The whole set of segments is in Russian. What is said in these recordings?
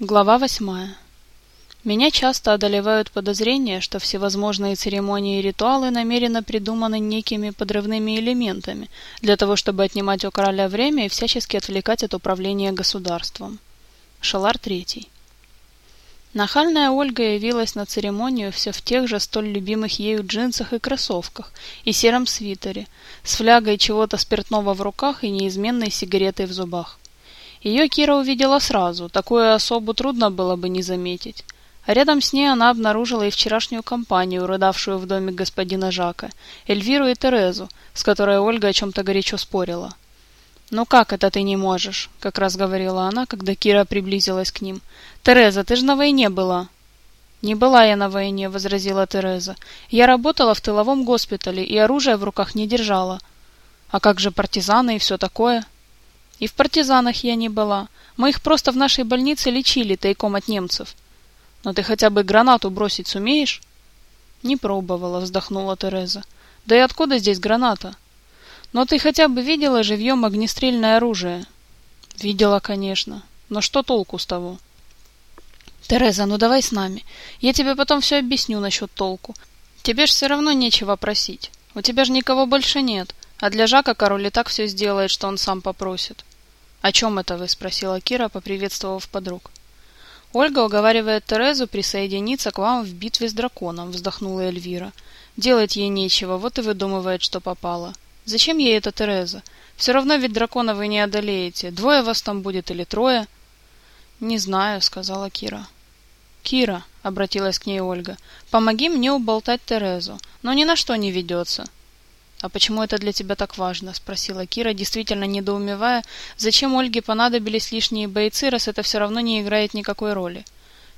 Глава восьмая. Меня часто одолевают подозрения, что всевозможные церемонии и ритуалы намеренно придуманы некими подрывными элементами для того, чтобы отнимать у короля время и всячески отвлекать от управления государством. Шалар третий. Нахальная Ольга явилась на церемонию все в тех же столь любимых ею джинсах и кроссовках и сером свитере, с флягой чего-то спиртного в руках и неизменной сигаретой в зубах. Ее Кира увидела сразу, такую особу трудно было бы не заметить. А рядом с ней она обнаружила и вчерашнюю компанию, рыдавшую в доме господина Жака, Эльвиру и Терезу, с которой Ольга о чем-то горячо спорила. «Ну как это ты не можешь?» — как раз говорила она, когда Кира приблизилась к ним. «Тереза, ты же на войне была!» «Не была я на войне», — возразила Тереза. «Я работала в тыловом госпитале и оружие в руках не держала». «А как же партизаны и все такое?» И в партизанах я не была. Мы их просто в нашей больнице лечили тайком от немцев. Но ты хотя бы гранату бросить сумеешь? Не пробовала, вздохнула Тереза. Да и откуда здесь граната? Но ты хотя бы видела живьем огнестрельное оружие? Видела, конечно. Но что толку с того? Тереза, ну давай с нами. Я тебе потом все объясню насчет толку. Тебе ж все равно нечего просить. У тебя же никого больше нет. А для Жака король и так все сделает, что он сам попросит. «О чем это вы?» – спросила Кира, поприветствовав подруг. «Ольга уговаривает Терезу присоединиться к вам в битве с драконом», – вздохнула Эльвира. «Делать ей нечего, вот и выдумывает, что попало. Зачем ей эта Тереза? Все равно ведь дракона вы не одолеете. Двое вас там будет или трое?» «Не знаю», — сказала Кира. «Кира», — обратилась к ней Ольга, — «помоги мне уболтать Терезу, но ни на что не ведется. «А почему это для тебя так важно?» – спросила Кира, действительно недоумевая, зачем Ольге понадобились лишние бойцы, раз это все равно не играет никакой роли.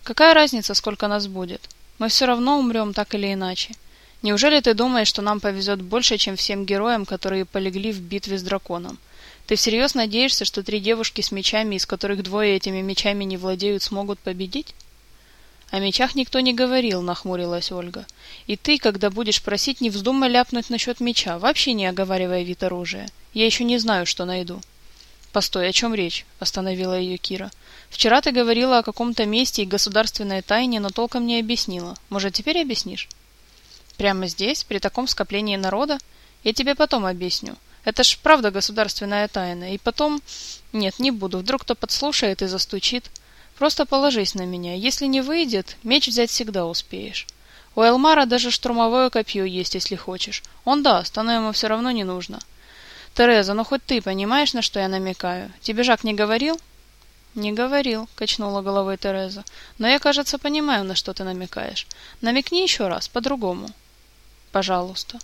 «Какая разница, сколько нас будет? Мы все равно умрем так или иначе. Неужели ты думаешь, что нам повезет больше, чем всем героям, которые полегли в битве с драконом? Ты всерьез надеешься, что три девушки с мечами, из которых двое этими мечами не владеют, смогут победить?» «О мечах никто не говорил», — нахмурилась Ольга. «И ты, когда будешь просить, не вздумай ляпнуть насчет меча, вообще не оговаривая вид оружия. Я еще не знаю, что найду». «Постой, о чем речь?» — остановила ее Кира. «Вчера ты говорила о каком-то месте и государственной тайне, но толком не объяснила. Может, теперь объяснишь?» «Прямо здесь, при таком скоплении народа? Я тебе потом объясню. Это ж правда государственная тайна. И потом... Нет, не буду. Вдруг кто подслушает и застучит. Просто положись на меня. Если не выйдет, меч взять всегда успеешь. У Элмара даже штурмовое копье есть, если хочешь. Он даст, оно ему все равно не нужно. Тереза, ну хоть ты понимаешь, на что я намекаю? Тебе Жак не говорил? Не говорил, качнула головой Тереза. Но я, кажется, понимаю, на что ты намекаешь. Намекни еще раз, по-другому. Пожалуйста.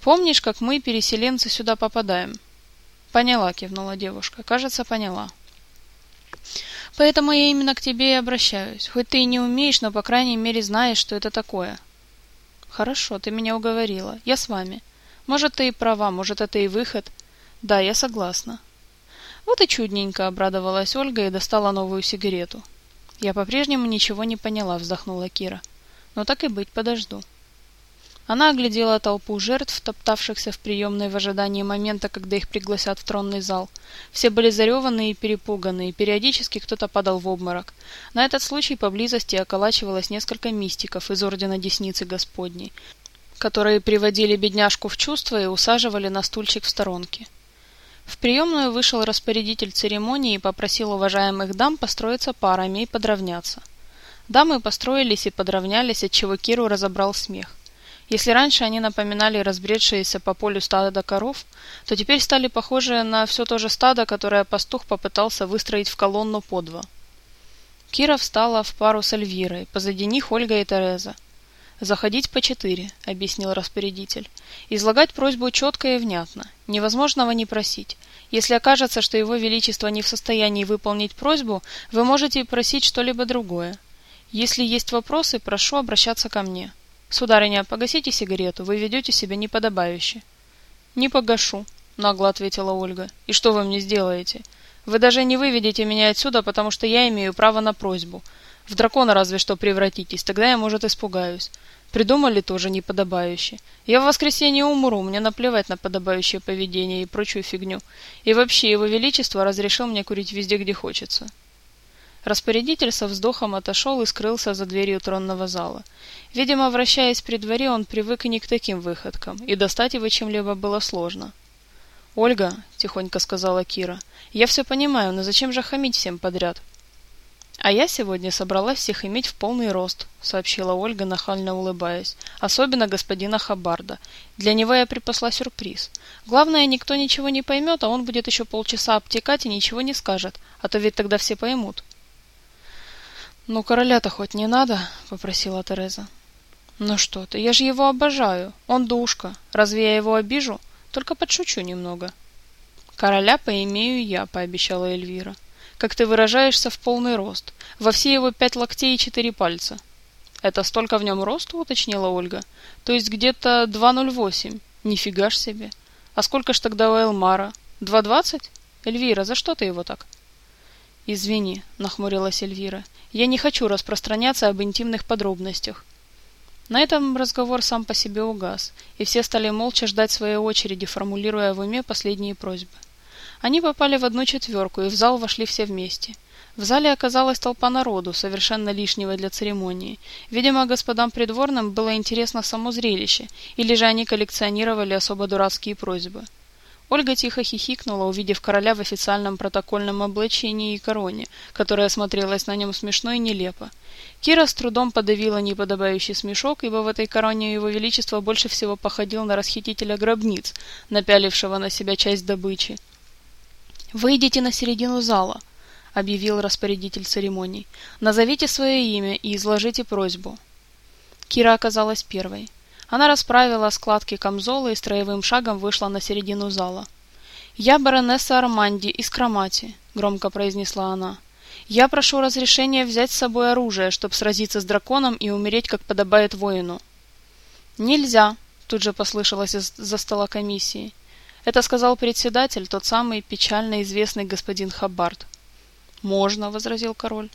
Помнишь, как мы, переселенцы, сюда попадаем? Поняла, кивнула девушка. Кажется, поняла. Поэтому я именно к тебе и обращаюсь. Хоть ты и не умеешь, но по крайней мере знаешь, что это такое. Хорошо, ты меня уговорила. Я с вами. Может, ты и права, может, это и выход. Да, я согласна. Вот и чудненько, обрадовалась Ольга и достала новую сигарету. Я по-прежнему ничего не поняла, вздохнула Кира. Но так и быть, подожду. Она оглядела толпу жертв, топтавшихся в приемной в ожидании момента, когда их пригласят в тронный зал. Все были зареванные и перепуганные, периодически кто-то падал в обморок. На этот случай поблизости околачивалось несколько мистиков из Ордена Десницы Господней, которые приводили бедняжку в чувство и усаживали на стульчик в сторонке. В приемную вышел распорядитель церемонии и попросил уважаемых дам построиться парами и подравняться. Дамы построились и подравнялись, отчего Киру разобрал смех. Если раньше они напоминали разбредшиеся по полю стадо коров, то теперь стали похожи на все то же стадо, которое пастух попытался выстроить в колонну по два. Кира встала в пару с Эльвирой, позади них Ольга и Тереза. «Заходить по четыре», — объяснил распорядитель. «Излагать просьбу четко и внятно. Невозможного не просить. Если окажется, что его величество не в состоянии выполнить просьбу, вы можете просить что-либо другое. Если есть вопросы, прошу обращаться ко мне». «Сударыня, погасите сигарету, вы ведете себя неподобающе». «Не погашу», — нагло ответила Ольга. «И что вы мне сделаете? Вы даже не выведете меня отсюда, потому что я имею право на просьбу. В дракона разве что превратитесь, тогда я, может, испугаюсь. Придумали тоже неподобающе. Я в воскресенье умру, мне наплевать на подобающее поведение и прочую фигню. И вообще, его величество разрешил мне курить везде, где хочется». Распорядитель со вздохом отошел и скрылся за дверью тронного зала. Видимо, вращаясь при дворе, он привык и не к таким выходкам, и достать его чем-либо было сложно. «Ольга», — тихонько сказала Кира, — «я все понимаю, но зачем же хамить всем подряд?» «А я сегодня собралась всех иметь в полный рост», — сообщила Ольга, нахально улыбаясь. «Особенно господина Хабарда. Для него я припасла сюрприз. Главное, никто ничего не поймет, а он будет еще полчаса обтекать и ничего не скажет, а то ведь тогда все поймут». «Ну, короля-то хоть не надо?» — попросила Тереза. «Ну что ты, я же его обожаю. Он душка. Разве я его обижу? Только подшучу немного». «Короля поимею я», — пообещала Эльвира. «Как ты выражаешься, в полный рост. Во все его пять локтей и четыре пальца». «Это столько в нем росту?» — уточнила Ольга. «То есть где-то 2,08. Нифига ж себе. А сколько ж тогда у Элмара? 2,20? Эльвира, за что ты его так?» «Извини», — нахмурилась Эльвира. Я не хочу распространяться об интимных подробностях. На этом разговор сам по себе угас, и все стали молча ждать своей очереди, формулируя в уме последние просьбы. Они попали в одну четверку, и в зал вошли все вместе. В зале оказалась толпа народу, совершенно лишнего для церемонии. Видимо, господам придворным было интересно само зрелище, или же они коллекционировали особо дурацкие просьбы. Ольга тихо хихикнула, увидев короля в официальном протокольном облачении и короне, которая смотрелась на нем смешно и нелепо. Кира с трудом подавила неподобающий смешок, ибо в этой короне его величество больше всего походил на расхитителя гробниц, напялившего на себя часть добычи. «Выйдите на середину зала», — объявил распорядитель церемоний. «Назовите свое имя и изложите просьбу». Кира оказалась первой. Она расправила складки камзола и строевым шагом вышла на середину зала. «Я баронесса Арманди из Кромати», — громко произнесла она. «Я прошу разрешения взять с собой оружие, чтобы сразиться с драконом и умереть, как подобает воину». «Нельзя», — тут же послышалось из-за стола комиссии. Это сказал председатель, тот самый печально известный господин Хаббард. «Можно», — возразил король.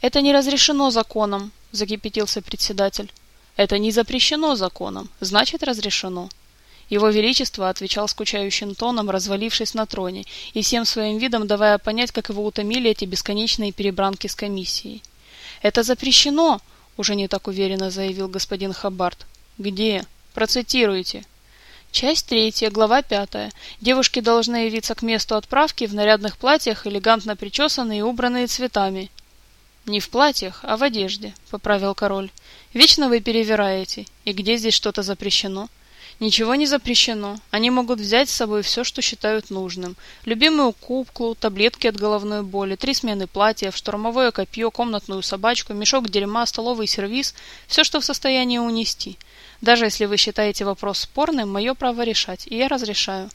«Это не разрешено законом», — закипятился председатель. Это не запрещено законом, значит разрешено. Его Величество отвечал скучающим тоном, развалившись на троне, и всем своим видом давая понять, как его утомили эти бесконечные перебранки с комиссией. «Это запрещено!» — уже не так уверенно заявил господин Хаббард. «Где? Процитируйте». Часть третья, глава пятая. Девушки должны явиться к месту отправки в нарядных платьях, элегантно причесанные и убранные цветами. «Не в платьях, а в одежде», — поправил король. «Вечно вы перевираете. И где здесь что-то запрещено?» Ничего не запрещено. Они могут взять с собой все, что считают нужным. Любимую куклу, таблетки от головной боли, три смены платьев, штурмовое копье, комнатную собачку, мешок дерьма, столовый сервиз, все, что в состоянии унести. Даже если вы считаете вопрос спорным, мое право решать, и я разрешаю.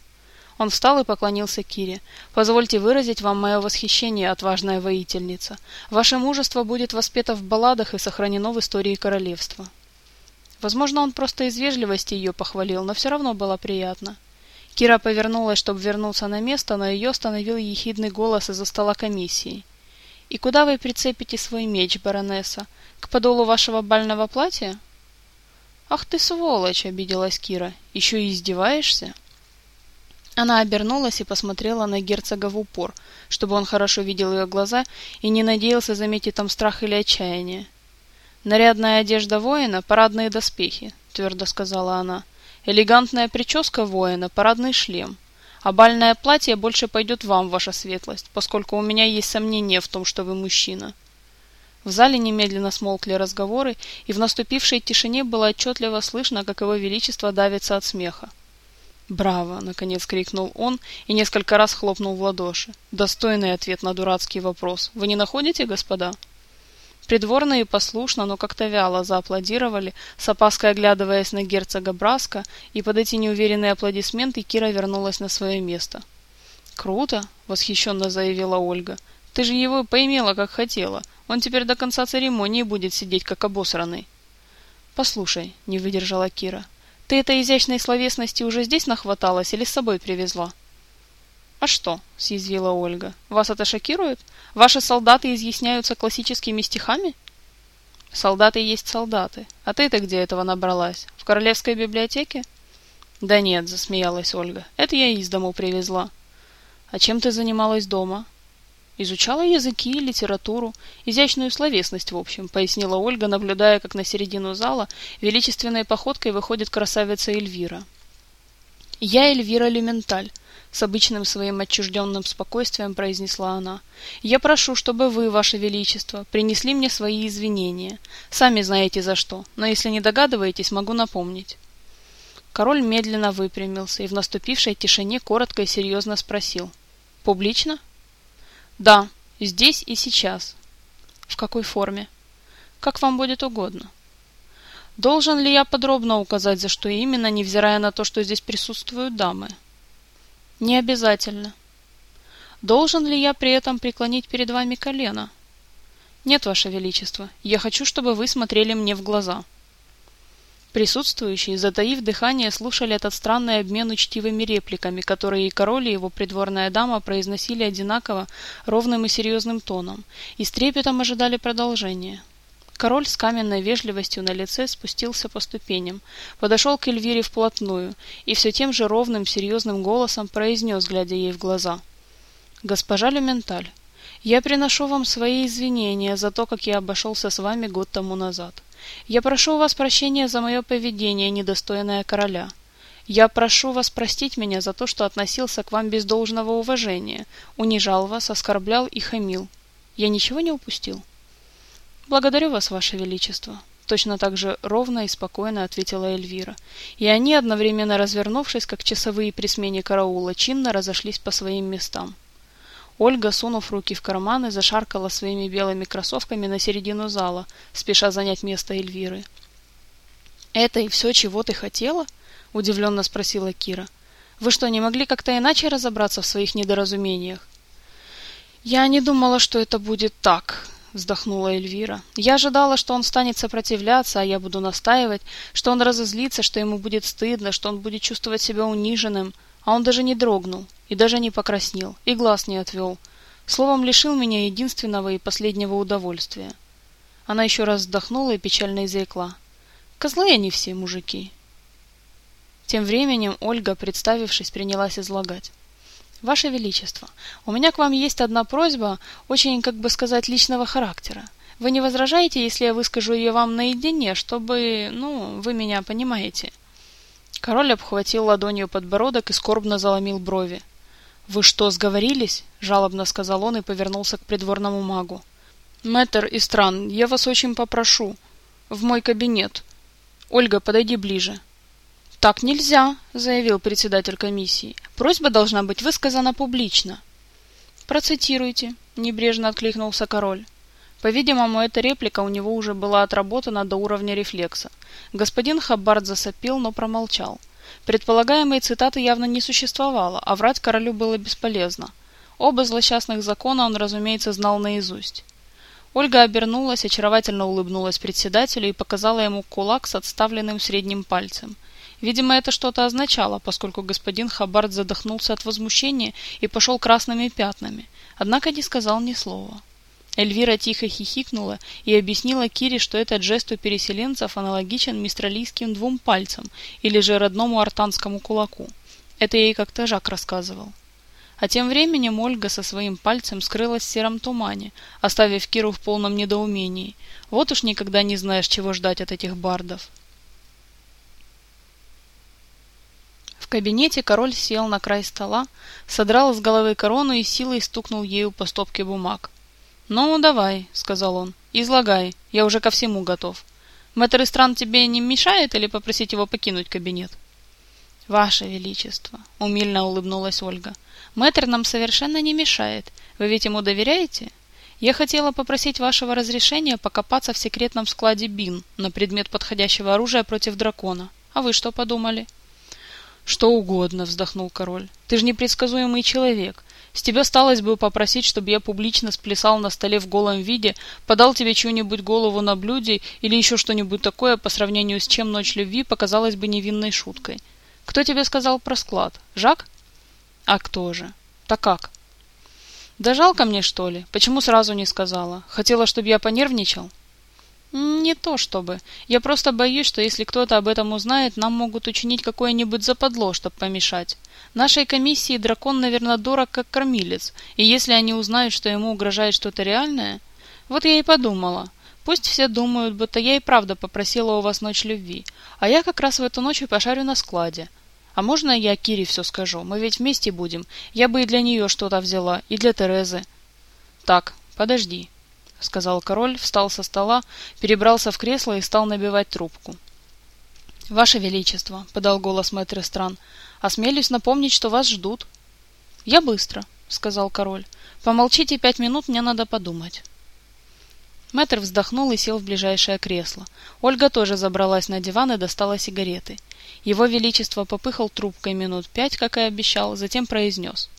Он встал и поклонился Кире. «Позвольте выразить вам мое восхищение, отважная воительница. Ваше мужество будет воспето в балладах и сохранено в истории королевства». Возможно, он просто из вежливости ее похвалил, но все равно было приятно. Кира повернулась, чтобы вернуться на место, но ее остановил ехидный голос из-за стола комиссии. «И куда вы прицепите свой меч, баронесса? К подолу вашего бального платья?» «Ах ты сволочь!» — обиделась Кира. «Еще и издеваешься?» Она обернулась и посмотрела на герцога в упор, чтобы он хорошо видел ее глаза и не надеялся заметить там страх или отчаяние. «Нарядная одежда воина — парадные доспехи», — твердо сказала она. «Элегантная прическа воина — парадный шлем. А бальное платье больше пойдет вам, ваша светлость, поскольку у меня есть сомнения в том, что вы мужчина». В зале немедленно смолкли разговоры, и в наступившей тишине было отчетливо слышно, как его величество давится от смеха. «Браво!» — наконец крикнул он и несколько раз хлопнул в ладоши. «Достойный ответ на дурацкий вопрос. Вы не находите, господа?» Придворные послушно, но как-то вяло зааплодировали, с опаской оглядываясь на герцога Браска, и под эти неуверенные аплодисменты Кира вернулась на свое место. «Круто!» — восхищенно заявила Ольга. «Ты же его поимела, как хотела. Он теперь до конца церемонии будет сидеть, как обосранный». «Послушай», — не выдержала Кира, ты этой изящной словесности уже здесь нахваталась или с собой привезла? А что? съязвила Ольга. Вас это шокирует? Ваши солдаты изъясняются классическими стихами? Солдаты есть солдаты. А ты-то где этого набралась? В королевской библиотеке? Да нет, засмеялась Ольга. Это я из дому привезла. А чем ты занималась дома? Изучала языки, литературу, изящную словесность, в общем, пояснила Ольга, наблюдая, как на середину зала величественной походкой выходит красавица Эльвира. «Я Эльвира Люменталь», — с обычным своим отчужденным спокойствием произнесла она. «Я прошу, чтобы вы, ваше величество, принесли мне свои извинения. Сами знаете за что, но если не догадываетесь, могу напомнить». Король медленно выпрямился и в наступившей тишине коротко и серьезно спросил. «Публично?» Да, здесь и сейчас. В какой форме? Как вам будет угодно. Должен ли я подробно указать, за что именно, невзирая на то, что здесь присутствуют дамы? Не обязательно. Должен ли я при этом преклонить перед вами колено? Нет, Ваше Величество, я хочу, чтобы вы смотрели мне в глаза. Присутствующие, затаив дыхание, слушали этот странный обмен учтивыми репликами, которые и король, и его придворная дама произносили одинаково, ровным и серьезным тоном, и с трепетом ожидали продолжения. Король с каменной вежливостью на лице спустился по ступеням, подошел к Эльвире вплотную и все тем же ровным, серьезным голосом произнес, глядя ей в глаза. «Госпожа Люменталь, я приношу вам свои извинения за то, как я обошелся с вами год тому назад. Я прошу у вас прощения за мое поведение, недостойное короля. Я прошу вас простить меня за то, что относился к вам без должного уважения, унижал вас, оскорблял и хамил. Я ничего не упустил? Благодарю вас, ваше величество. Точно так же ровно и спокойно ответила Эльвира. И они, одновременно развернувшись, как часовые при смене караула, чинно разошлись по своим местам. Ольга, сунув руки в карманы, зашаркала своими белыми кроссовками на середину зала, спеша занять место Эльвиры. «Это и все, чего ты хотела?» – удивленно спросила Кира. «Вы что, не могли как-то иначе разобраться в своих недоразумениях?» «Я не думала, что это будет так», — вздохнула Эльвира. «Я ожидала, что он станет сопротивляться, а я буду настаивать, что он разозлится, что ему будет стыдно, что он будет чувствовать себя униженным. А он даже не дрогнул, и даже не покраснел, и глаз не отвел. Словом, лишил меня единственного и последнего удовольствия. Она еще раз вздохнула и печально изрекла. Козлы они все, мужики. Тем временем Ольга, представившись, принялась излагать. «Ваше Величество, у меня к вам есть одна просьба, очень, как бы сказать, личного характера. Вы не возражаете, если я выскажу ее вам наедине, чтобы, ну, вы меня понимаете?» Король обхватил ладонью подбородок и скорбно заломил брови. «Вы что, сговорились?» — жалобно сказал он и повернулся к придворному магу. «Мэтр Истран, я вас очень попрошу. В мой кабинет. Ольга, подойди ближе». «Так нельзя», — заявил председатель комиссии. «Просьба должна быть высказана публично». «Процитируйте», — небрежно откликнулся король. По-видимому, эта реплика у него уже была отработана до уровня рефлекса. Господин Хаббард засопил, но промолчал. Предполагаемой цитаты явно не существовало, а врать королю было бесполезно. Оба злосчастных закона он, разумеется, знал наизусть. Ольга обернулась, очаровательно улыбнулась председателю и показала ему кулак с отставленным средним пальцем. Видимо, это что-то означало, поскольку господин Хаббард задохнулся от возмущения и пошел красными пятнами, однако не сказал ни слова. Эльвира тихо хихикнула и объяснила Кире, что этот жест у переселенцев аналогичен мистралийским двум пальцам или же родному артанскому кулаку. Это ей как-то Жак рассказывал. А тем временем Ольга со своим пальцем скрылась в сером тумане, оставив Киру в полном недоумении. Вот уж никогда не знаешь, чего ждать от этих бардов. В кабинете король сел на край стола, содрал с головы корону и силой стукнул ею по стопке бумаг. «Ну, давай», — сказал он, — «излагай, я уже ко всему готов. Мэтр Истран тебе не мешает или попросить его покинуть кабинет?» «Ваше Величество», — умильно улыбнулась Ольга, — «мэтр нам совершенно не мешает. Вы ведь ему доверяете?» «Я хотела попросить вашего разрешения покопаться в секретном складе БИН на предмет подходящего оружия против дракона. А вы что подумали?» «Что угодно», — вздохнул король. «Ты же непредсказуемый человек. С тебя сталось бы попросить, чтобы я публично сплясал на столе в голом виде, подал тебе чью-нибудь голову на блюде или еще что-нибудь такое, по сравнению с чем ночь любви показалась бы невинной шуткой. Кто тебе сказал про склад? Жак? А кто же? Так как? Да жалко мне, что ли? Почему сразу не сказала? Хотела, чтобы я понервничал? Не то чтобы. Я просто боюсь, что если кто-то об этом узнает, нам могут учинить какое-нибудь западло, чтобы помешать. Нашей комиссии дракон, наверное, дорог как кормилец, и если они узнают, что ему угрожает что-то реальное... Вот я и подумала. Пусть все думают, будто я и правда попросила у вас ночь любви, а я как раз в эту ночь и пошарю на складе. А можно я Кире все скажу? Мы ведь вместе будем. Я бы и для нее что-то взяла, и для Терезы. Так, подожди, — сказал король, встал со стола, перебрался в кресло и стал набивать трубку. «Ваше Величество», — подал голос мэтр стран, — «осмелюсь напомнить, что вас ждут». «Я быстро», — сказал король. «Помолчите пять минут, мне надо подумать». Мэтр вздохнул и сел в ближайшее кресло. Ольга тоже забралась на диван и достала сигареты. Его Величество попыхал трубкой минут пять, как и обещал, затем произнес.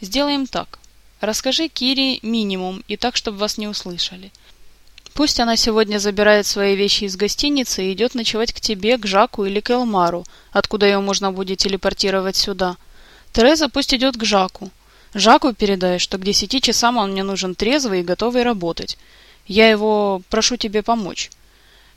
«Сделаем так. Расскажи Кире минимум, и так, чтобы вас не услышали. Пусть она сегодня забирает свои вещи из гостиницы и идет ночевать к тебе, к Жаку или к Элмару, откуда ее можно будет телепортировать сюда. Тереза пусть идет к Жаку. Жаку передай, что к десяти часам он мне нужен трезвый и готовый работать. Я его прошу тебе помочь.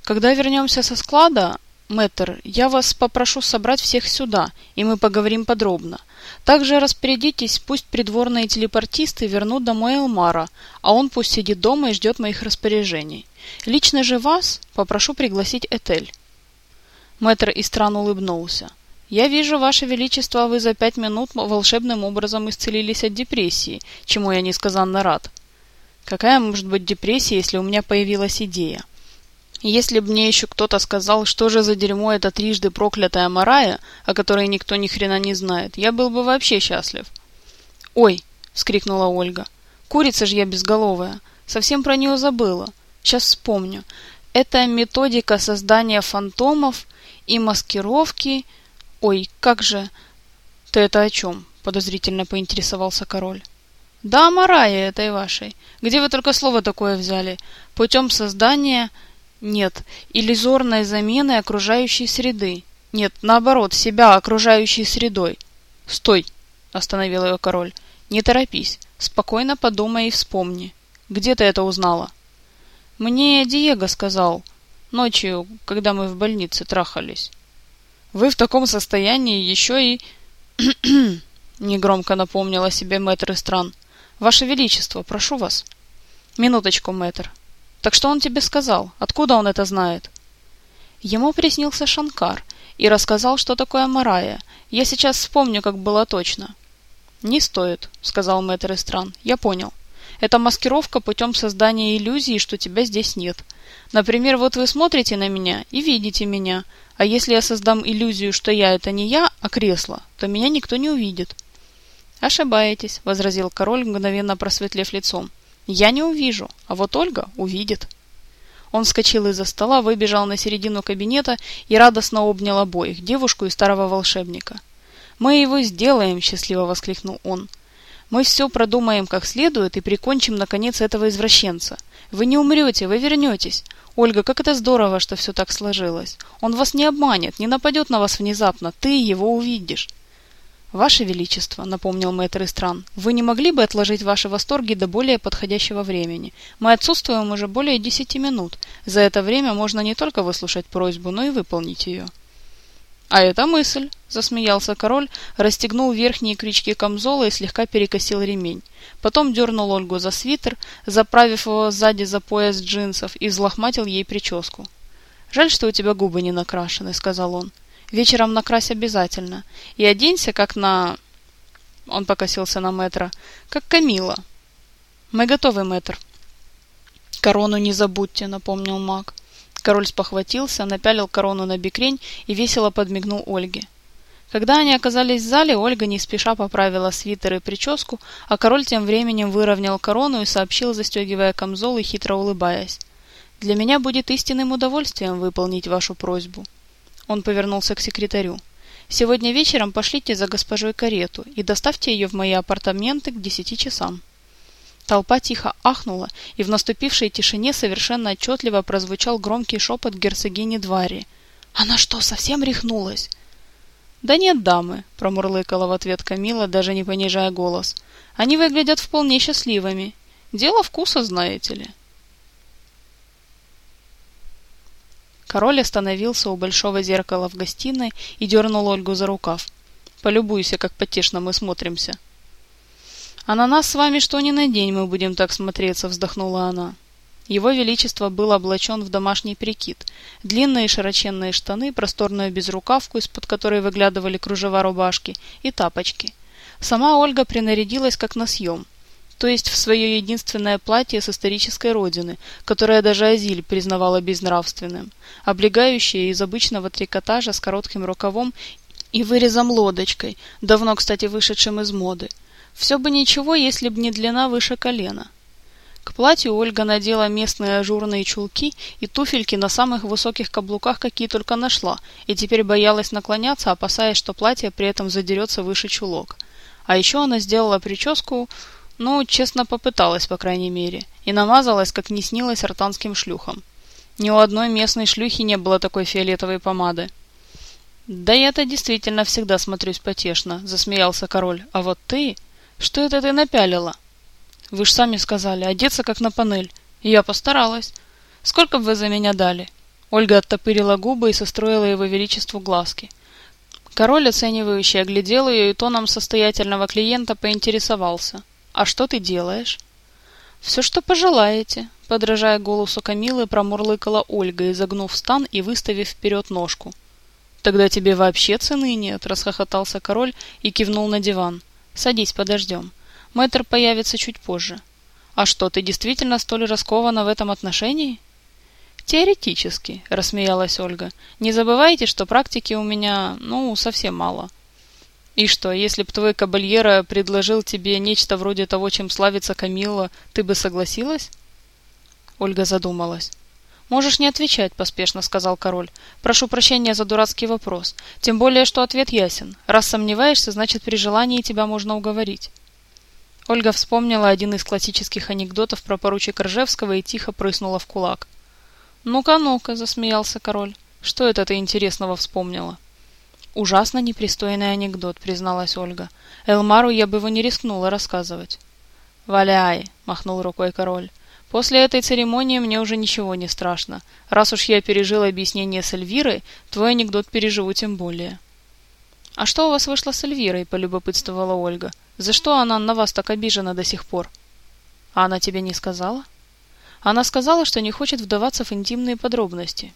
Когда вернемся со склада, Мэтр, я вас попрошу собрать всех сюда, и мы поговорим подробно. Также распорядитесь, пусть придворные телепортисты вернут домой Элмара, а он пусть сидит дома и ждет моих распоряжений. Лично же вас попрошу пригласить Этель. Мэтр Истран улыбнулся. «Я вижу, Ваше Величество, вы за пять минут волшебным образом исцелились от депрессии, чему я несказанно рад». «Какая может быть депрессия, если у меня появилась идея?» Если бы мне еще кто-то сказал, что же за дерьмо это трижды проклятая Марая, о которой никто ни хрена не знает, я был бы вообще счастлив. «Ой!» — вскрикнула Ольга. «Курица же я безголовая. Совсем про нее забыла. Сейчас вспомню. Это методика создания фантомов и маскировки... Ой, как же...» «Ты это о чем?» — подозрительно поинтересовался король. «Да, Марая этой вашей. Где вы только слово такое взяли? Путем создания нет, иллюзорной замены окружающей среды. Нет, наоборот, себя окружающей средой. Стой, остановил ее король. Не торопись, спокойно подумай и вспомни. Где ты это узнала? Мне Диего сказал. Ночью, когда мы в больнице трахались. Вы в таком состоянии еще и... Негромко напомнила себе мэтр стран. Ваше Величество, прошу вас. Минуточку, мэтр. Так что он тебе сказал? Откуда он это знает? Ему приснился Шанкар и рассказал, что такое Марая. Я сейчас вспомню, как было точно. Не стоит, сказал мэтр Истран. Я понял. Это маскировка путем создания иллюзии, что тебя здесь нет. Например, вот вы смотрите на меня и видите меня, а если я создам иллюзию, что я это не я, а кресло, то меня никто не увидит. Ошибаетесь, возразил король, мгновенно просветлев лицом. Я не увижу, а вот Ольга увидит. Он вскочил из-за стола, выбежал на середину кабинета и радостно обнял обоих, девушку и старого волшебника. «Мы его сделаем!» — счастливо воскликнул он. «Мы все продумаем как следует и прикончим, наконец, этого извращенца. Вы не умрете, вы вернетесь. Ольга, как это здорово, что все так сложилось. Он вас не обманет, не нападет на вас внезапно, ты его увидишь». «Ваше Величество», — напомнил мэтр из стран, — «вы не могли бы отложить ваши восторги до более подходящего времени? Мы отсутствуем уже более десяти минут. За это время можно не только выслушать просьбу, но и выполнить ее». «А это мысль», — засмеялся король, расстегнул верхние крючки камзола и слегка перекосил ремень. Потом дернул Ольгу за свитер, заправив его сзади за пояс джинсов, и взлохматил ей прическу. «Жаль, что у тебя губы не накрашены», — сказал он. Вечером накрась обязательно. И оденься, как на...» Он покосился на мэтра. «Как Камила». «Мы готовы, мэтр». «Корону не забудьте», — напомнил маг. Король спохватился, напялил корону на бикрень и весело подмигнул Ольге. Когда они оказались в зале, Ольга не спеша поправила свитер и прическу, а король тем временем выровнял корону и сообщил, застегивая камзол и хитро улыбаясь. «Для меня будет истинным удовольствием выполнить вашу просьбу». Он повернулся к секретарю. «Сегодня вечером пошлите за госпожой карету и доставьте ее в мои апартаменты к десяти часам». Толпа тихо ахнула, и в наступившей тишине совершенно отчетливо прозвучал громкий шепот герцогини Двари. «Она что, совсем рехнулась?» «Да нет, дамы», — промурлыкала в ответ Камила, даже не понижая голос. «Они выглядят вполне счастливыми. Дело вкуса, знаете ли». Король остановился у большого зеркала в гостиной и дернул Ольгу за рукав. «Полюбуйся, как потешно мы смотримся». «А на нас с вами что ни на день мы будем так смотреться», — вздохнула она. Его Величество был облачен в домашний прикид. Длинные широченные штаны, просторную безрукавку, из-под которой выглядывали кружева рубашки, и тапочки. Сама Ольга принарядилась как на съем, то есть в свое единственное платье с исторической родины, которое даже Азиль признавала безнравственным, облегающее из обычного трикотажа с коротким рукавом и вырезом лодочкой, давно, кстати, вышедшим из моды. Все бы ничего, если б не длина выше колена. К платью Ольга надела местные ажурные чулки и туфельки на самых высоких каблуках, какие только нашла, и теперь боялась наклоняться, опасаясь, что платье при этом задерется выше чулок. А еще она сделала прическу, ну, честно попыталась, по крайней мере, и намазалась, как не снилось артанским шлюхам. Ни у одной местной шлюхи не было такой фиолетовой помады. «Да я-то действительно всегда смотрюсь потешно», — засмеялся король. «А вот ты? Что это ты напялила?» Вы ж сами сказали, одеться как на панель. И я постаралась. Сколько бы вы за меня дали? Ольга оттопырила губы и состроила его величеству глазки. Король, оценивающий, оглядел ее и тоном состоятельного клиента поинтересовался. «А что ты делаешь?» «Все, что пожелаете», — подражая голосу Камилы, промурлыкала Ольга, изогнув стан и выставив вперед ножку. «Тогда тебе вообще цены нет», — расхохотался король и кивнул на диван. «Садись, подождем». Мэтр появится чуть позже. А что, ты действительно столь раскована в этом отношении? Теоретически, рассмеялась Ольга. Не забывайте, что практики у меня, ну, совсем мало. И что, если б твой кабальера предложил тебе нечто вроде того, чем славится Камилла, ты бы согласилась? Ольга задумалась. «Можешь не отвечать», — поспешно сказал король. «Прошу прощения за дурацкий вопрос. Тем более, что ответ ясен. Раз сомневаешься, значит, при желании тебя можно уговорить». Ольга вспомнила один из классических анекдотов про поручика Ржевского и тихо прыснула в кулак. «Ну-ка, ну-ка», — засмеялся король. «Что это ты интересного вспомнила?» «Ужасно непристойный анекдот», — призналась Ольга. «Элмару я бы его не рискнула рассказывать». «Валяй», — махнул рукой король. «После этой церемонии мне уже ничего не страшно. Раз уж я пережил объяснение с Эльвирой, твой анекдот переживу тем более». «А что у вас вышло с Эльвирой?» — полюбопытствовала Ольга. За что она на вас так обижена до сих пор? А она тебе не сказала? Она сказала, что не хочет вдаваться в интимные подробности.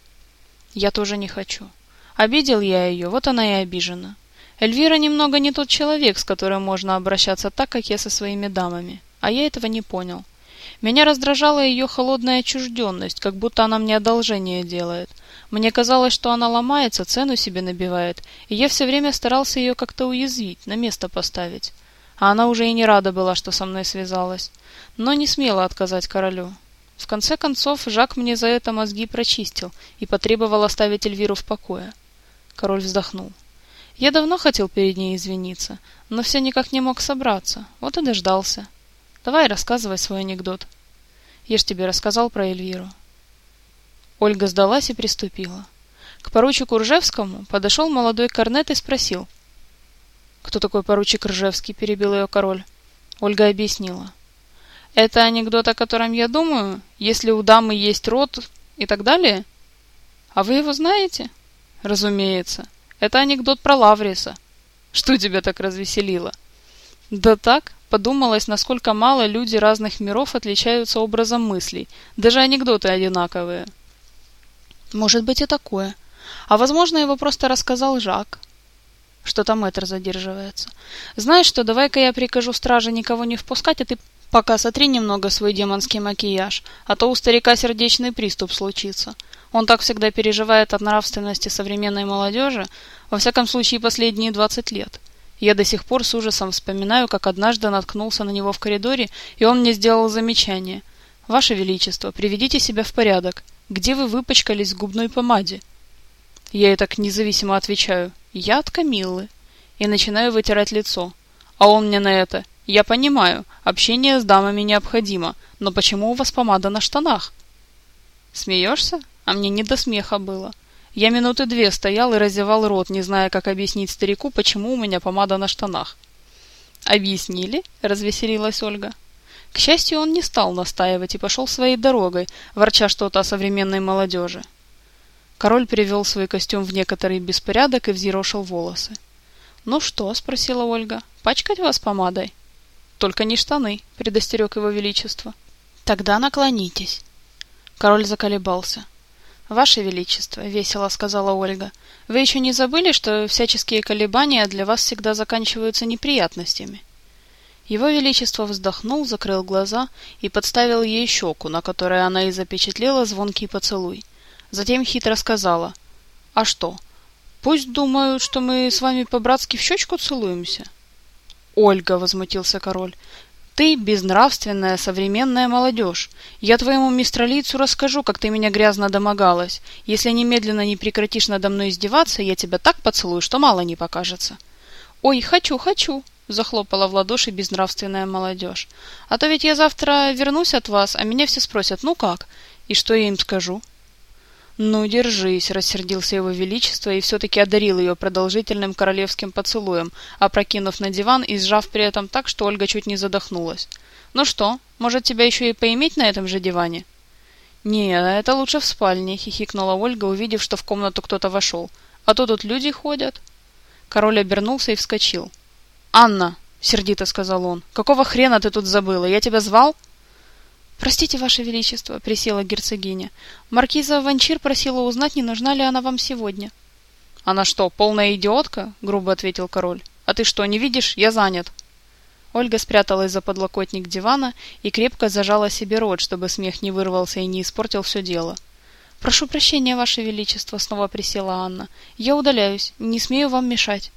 Я тоже не хочу. Обидел я ее, вот она и обижена. Эльвира немного не тот человек, с которым можно обращаться так, как я со своими дамами. А я этого не понял. Меня раздражала ее холодная отчужденность, как будто она мне одолжение делает. Мне казалось, что она ломается, цену себе набивает, и я все время старался ее как-то уязвить, на место поставить а она уже и не рада была, что со мной связалась, но не смела отказать королю. В конце концов, Жак мне за это мозги прочистил и потребовал оставить Эльвиру в покое. Король вздохнул. Я давно хотел перед ней извиниться, но все никак не мог собраться, вот и дождался. Давай рассказывай свой анекдот. Я ж тебе рассказал про Эльвиру. Ольга сдалась и приступила. К поручику Ржевскому подошел молодой корнет и спросил — «Кто такой поручик Ржевский?» – перебил ее король. Ольга объяснила. «Это анекдот, о котором я думаю, если у дамы есть рот и так далее?» «А вы его знаете?» «Разумеется. Это анекдот про Лавриса». «Что тебя так развеселило?» «Да так, подумалось, насколько мало люди разных миров отличаются образом мыслей. Даже анекдоты одинаковые». «Может быть и такое. А возможно, его просто рассказал Жак. Что-то мэтр задерживается. Знаешь что, давай-ка я прикажу страже никого не впускать, а ты пока сотри немного свой демонский макияж, а то у старика сердечный приступ случится. Он так всегда переживает от нравственности современной молодежи, во всяком случае последние двадцать лет. Я до сих пор с ужасом вспоминаю, как однажды наткнулся на него в коридоре, и он мне сделал замечание. «Ваше Величество, приведите себя в порядок. Где вы выпачкались в губной помаде?» Я и так независимо отвечаю. Я от Камиллы. И начинаю вытирать лицо. А он мне на это. Я понимаю, общение с дамами необходимо, но почему у вас помада на штанах? Смеешься? А мне не до смеха было. Я минуты две стоял и разевал рот, не зная, как объяснить старику, почему у меня помада на штанах. «Объяснили?» – развеселилась Ольга. К счастью, он не стал настаивать и пошел своей дорогой, ворча что-то о современной молодежи. Король привел свой костюм в некоторый беспорядок и взъерошил волосы. «Ну что?» — спросила Ольга. «Пачкать вас помадой?» «Только не штаны», — предостерег его величество. «Тогда наклонитесь». Король заколебался. «Ваше Величество», — весело сказала Ольга, — «вы еще не забыли, что всяческие колебания для вас всегда заканчиваются неприятностями?» Его Величество вздохнул, закрыл глаза и подставил ей щеку, на которой она и запечатлела звонкий поцелуй. Затем хитро сказала, «А что? Пусть думают, что мы с вами по-братски в щечку целуемся». «Ольга», — возмутился король, — «ты безнравственная современная молодежь. Я твоему мистралийцу расскажу, как ты меня грязно домогалась. Если немедленно не прекратишь надо мной издеваться, я тебя так поцелую, что мало не покажется». «Ой, хочу, хочу», захлопала в ладоши безнравственная молодежь. А то ведь я завтра вернусь от вас, а меня все спросят, ну как? И что я им скажу? «Ну, держись», — рассердился его величество и все-таки одарил ее продолжительным королевским поцелуем, опрокинув на диван и сжав при этом так, что Ольга чуть не задохнулась. «Ну что, может тебя еще и поиметь на этом же диване?» «Не, это лучше в спальне», — хихикнула Ольга, увидев, что в комнату кто-то вошел. «А то тут люди ходят». Король обернулся и вскочил. «Анна!» — сердито сказал он. «Какого хрена ты тут забыла? Я тебя звал?» «Простите, Ваше Величество», — присела герцогиня. «Маркиза Ванчир просила узнать, не нужна ли она вам сегодня». «Она что, полная идиотка?» — грубо ответил король. «А ты что, не видишь? Я занят». Ольга спряталась за подлокотник дивана и крепко зажала себе рот, чтобы смех не вырвался и не испортил все дело. «Прошу прощения, Ваше Величество», — снова присела Анна. «Я удаляюсь, не смею вам мешать».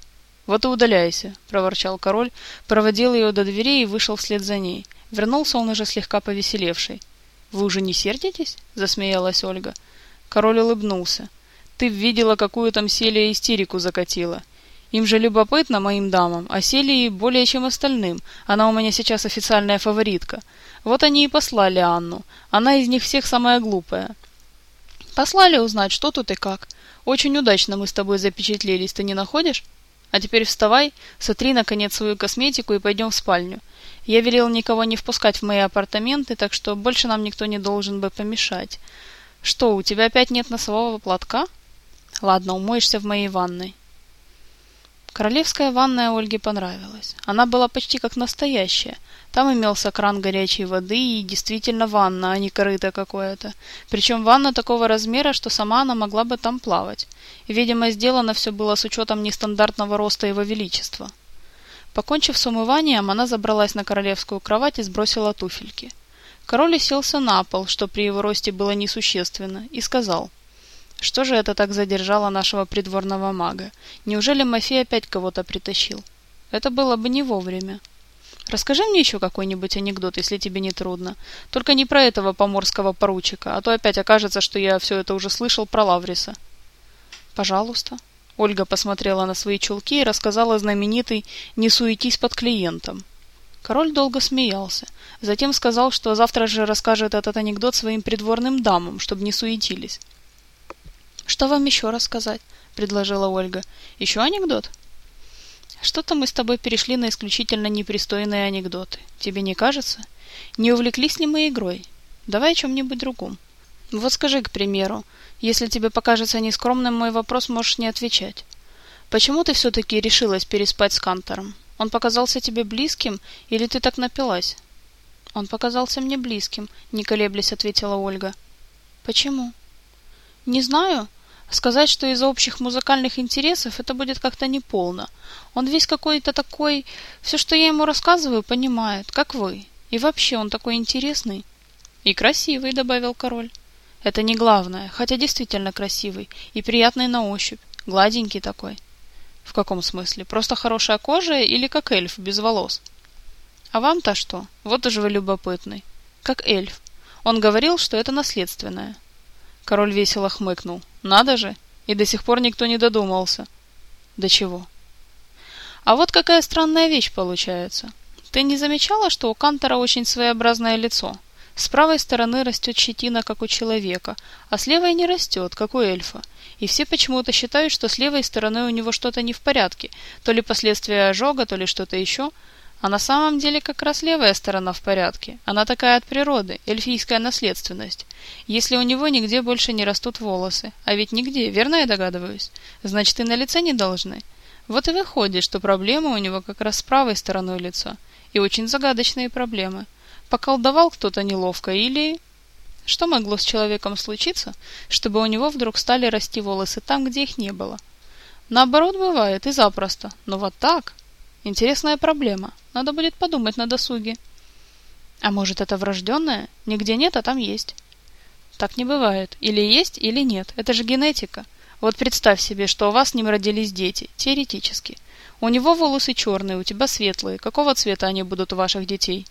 «Вот и удаляйся», — проворчал король, проводил ее до двери и вышел вслед за ней. Вернулся он уже слегка повеселевший. «Вы уже не сердитесь?» — засмеялась Ольга. Король улыбнулся. «Ты видела, какую там Селия истерику закатила. Им же любопытно, моим дамам, а Селии более чем остальным. Она у меня сейчас официальная фаворитка. Вот они и послали Анну. Она из них всех самая глупая. Послали узнать, что тут и как. Очень удачно мы с тобой запечатлелись, ты не находишь?» А теперь вставай, сотри, наконец, свою косметику и пойдем в спальню. Я велел никого не впускать в мои апартаменты, так что больше нам никто не должен бы помешать. Что, у тебя опять нет носового платка? Ладно, умоешься в моей ванной. Королевская ванная Ольге понравилась. Она была почти как настоящая. Там имелся кран горячей воды и действительно ванна, а не корыто какое-то. Причем ванна такого размера, что сама она могла бы там плавать. И, видимо, сделано все было с учетом нестандартного роста его величества. Покончив с умыванием, она забралась на королевскую кровать и сбросила туфельки. Король уселся на пол, что при его росте было несущественно, и сказал – что же это так задержало нашего придворного мага? Неужели Мафей опять кого-то притащил? Это было бы не вовремя. Расскажи мне еще какой-нибудь анекдот, если тебе не трудно. Только не про этого поморского поручика, а то опять окажется, что я все это уже слышал про Лавриса. Пожалуйста. Ольга посмотрела на свои чулки и рассказала знаменитый «Не суетись под клиентом». Король долго смеялся. Затем сказал, что завтра же расскажет этот анекдот своим придворным дамам, чтобы не суетились. «Что вам еще рассказать?» — предложила Ольга. «Еще анекдот?» «Что-то мы с тобой перешли на исключительно непристойные анекдоты. Тебе не кажется? Не увлеклись ли мы игрой? Давай о чем-нибудь другом. Вот скажи, к примеру, если тебе покажется нескромным мой вопрос, можешь не отвечать. Почему ты все-таки решилась переспать с Кантором? Он показался тебе близким, или ты так напилась?» «Он показался мне близким», — не колеблясь ответила Ольга. «Почему?» Не знаю. Сказать, что из-за общих музыкальных интересов, это будет как-то неполно. Он весь какой-то такой... Все, что я ему рассказываю, понимает, как вы. И вообще он такой интересный. И красивый, добавил король. Это не главное, хотя действительно красивый. И приятный на ощупь. Гладенький такой. В каком смысле? Просто хорошая кожа или как эльф, без волос? А вам-то что? Вот уж вы любопытный. Как эльф. Он говорил, что это наследственное. Король весело хмыкнул. Надо же, и до сих пор никто не додумался. До чего? А вот какая странная вещь получается. Ты не замечала, что у Кантора очень своеобразное лицо? С правой стороны растет щетина, как у человека, а с левой не растет, как у эльфа. И все почему-то считают, что с левой стороны у него что-то не в порядке, то ли последствия ожога, то ли что-то еще. А на самом деле как раз левая сторона в порядке. Она такая от природы, эльфийская наследственность. Если у него нигде больше не растут волосы, а ведь нигде, верно я догадываюсь, значит и на лице не должны. Вот и выходит, что проблема у него как раз с правой стороной лица. И очень загадочные проблемы. Поколдовал кто-то неловко или... Что могло с человеком случиться, чтобы у него вдруг стали расти волосы там, где их не было? Наоборот бывает, и запросто. Но вот так... Интересная проблема. Надо будет подумать на досуге. А может это врожденное? Нигде нет, а там есть. Так не бывает. Или есть, или нет. Это же генетика. Вот представь себе, что у вас с ним родились дети. Теоретически. У него волосы черные, у тебя светлые. Какого цвета они будут у ваших детей?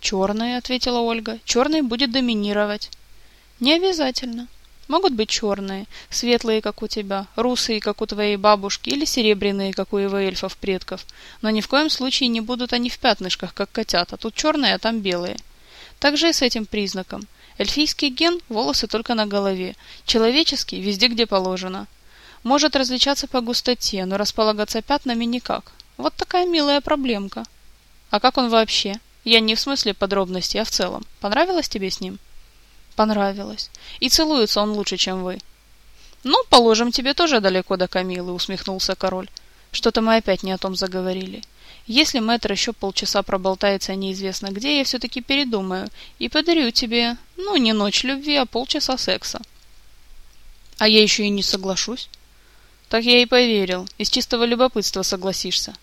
Черные, ответила Ольга. Черный будет доминировать. Не обязательно. Могут быть черные, светлые, как у тебя, русые, как у твоей бабушки, или серебряные, как у его эльфов предков. Но ни в коем случае не будут они в пятнышках, как котята. Тут черные, а там белые. Так же и с этим признаком. Эльфийский ген – волосы только на голове. Человеческий – везде, где положено. Может различаться по густоте, но располагаться пятнами никак. Вот такая милая проблемка. А как он вообще? Я не в смысле подробностей, а в целом. Понравилось тебе с ним? Понравилось. И целуется он лучше, чем вы. Ну, положим, тебе тоже далеко до Камилы, усмехнулся король. Что-то мы опять не о том заговорили. Если мэтр еще полчаса проболтается неизвестно где, я все-таки передумаю и подарю тебе, ну, не ночь любви, а полчаса секса. А я еще и не соглашусь. Так я и поверил. Из чистого любопытства согласишься.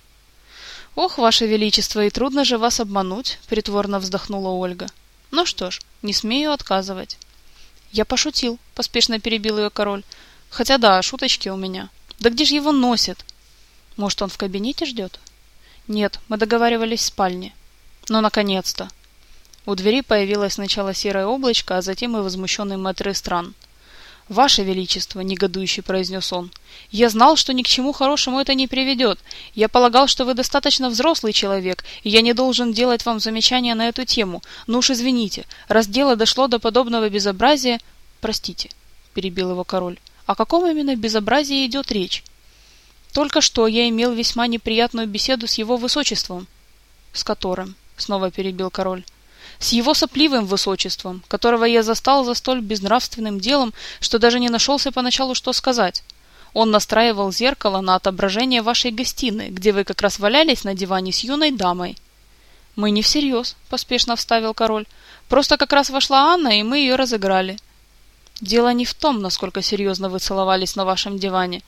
Ох, ваше величество, и трудно же вас обмануть, притворно вздохнула Ольга. Ну что ж, не смею отказывать. Я пошутил, поспешно перебил ее король. Хотя да, шуточки у меня. Да где же его носят? Может, он в кабинете ждет? Нет, мы договаривались в спальне. Ну, наконец-то. У двери появилось сначала серое облачко, а затем и возмущенный мэтр стран. «Ваше Величество», — негодующе произнес он, — «я знал, что ни к чему хорошему это не приведет. Я полагал, что вы достаточно взрослый человек, и я не должен делать вам замечания на эту тему. Но уж извините, раз дело дошло до подобного безобразия...» «Простите», — перебил его король, — «о каком именно безобразии идет речь?» «Только что я имел весьма неприятную беседу с его высочеством». «С которым?» — снова перебил король с его сопливым высочеством, которого я застал за столь безнравственным делом, что даже не нашелся поначалу, что сказать. Он настраивал зеркало на отображение вашей гостиной, где вы как раз валялись на диване с юной дамой. «Мы не всерьез», — поспешно вставил король. «Просто как раз вошла Анна, и мы ее разыграли». «Дело не в том, насколько серьезно вы целовались на вашем диване.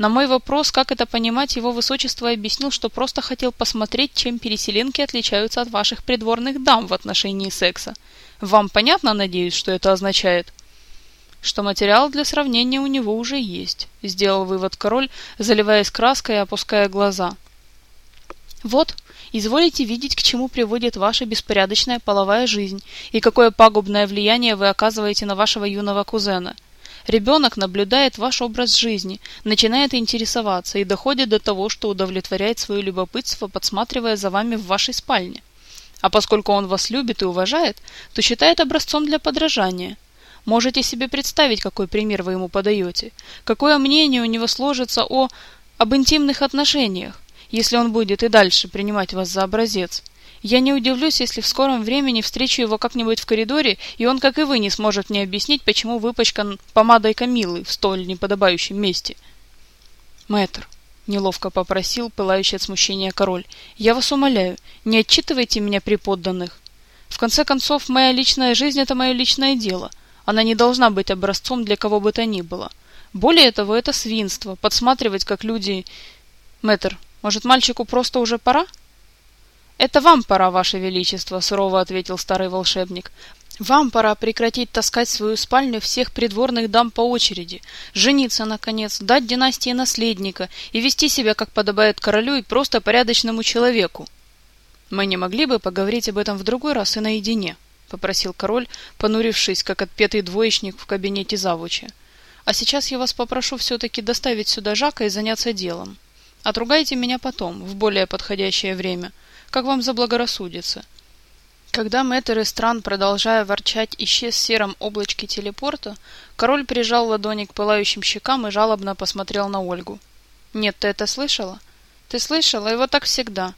На мой вопрос, как это понимать, его высочество объяснил, что просто хотел посмотреть, чем переселенки отличаются от ваших придворных дам в отношении секса. Вам понятно, надеюсь, что это означает? Что материал для сравнения у него уже есть, сделал вывод король, заливаясь краской и опуская глаза. Вот, изволите видеть, к чему приводит ваша беспорядочная половая жизнь и какое пагубное влияние вы оказываете на вашего юного кузена – Ребенок наблюдает ваш образ жизни, начинает интересоваться и доходит до того, что удовлетворяет свое любопытство, подсматривая за вами в вашей спальне. А поскольку он вас любит и уважает, то считает образцом для подражания. Можете себе представить, какой пример вы ему подаете, какое мнение у него сложится о... об интимных отношениях, если он будет и дальше принимать вас за образец. Я не удивлюсь, если в скором времени встречу его как-нибудь в коридоре, и он, как и вы, не сможет мне объяснить, почему выпачкан помадой Камилы в столь неподобающем месте. Мэтр, неловко попросил пылающий от смущения король, я вас умоляю, не отчитывайте меня при подданных. В конце концов, моя личная жизнь – это мое личное дело. Она не должна быть образцом для кого бы то ни было. Более того, это свинство, подсматривать, как люди... Мэтр, может, мальчику просто уже пора? — «Это вам пора, ваше величество», — сурово ответил старый волшебник. «Вам пора прекратить таскать свою спальню всех придворных дам по очереди, жениться, наконец, дать династии наследника и вести себя, как подобает королю и просто порядочному человеку». «Мы не могли бы поговорить об этом в другой раз и наедине», — попросил король, понурившись, как отпетый двоечник в кабинете завуча. «А сейчас я вас попрошу все-таки доставить сюда Жака и заняться делом. Отругайте меня потом, в более подходящее время» как вам заблагорассудится. Когда мэтр стран, продолжая ворчать, исчез в сером облачке телепорта, король прижал ладони к пылающим щекам и жалобно посмотрел на Ольгу. «Нет, ты это слышала?» «Ты слышала? Вот так всегда».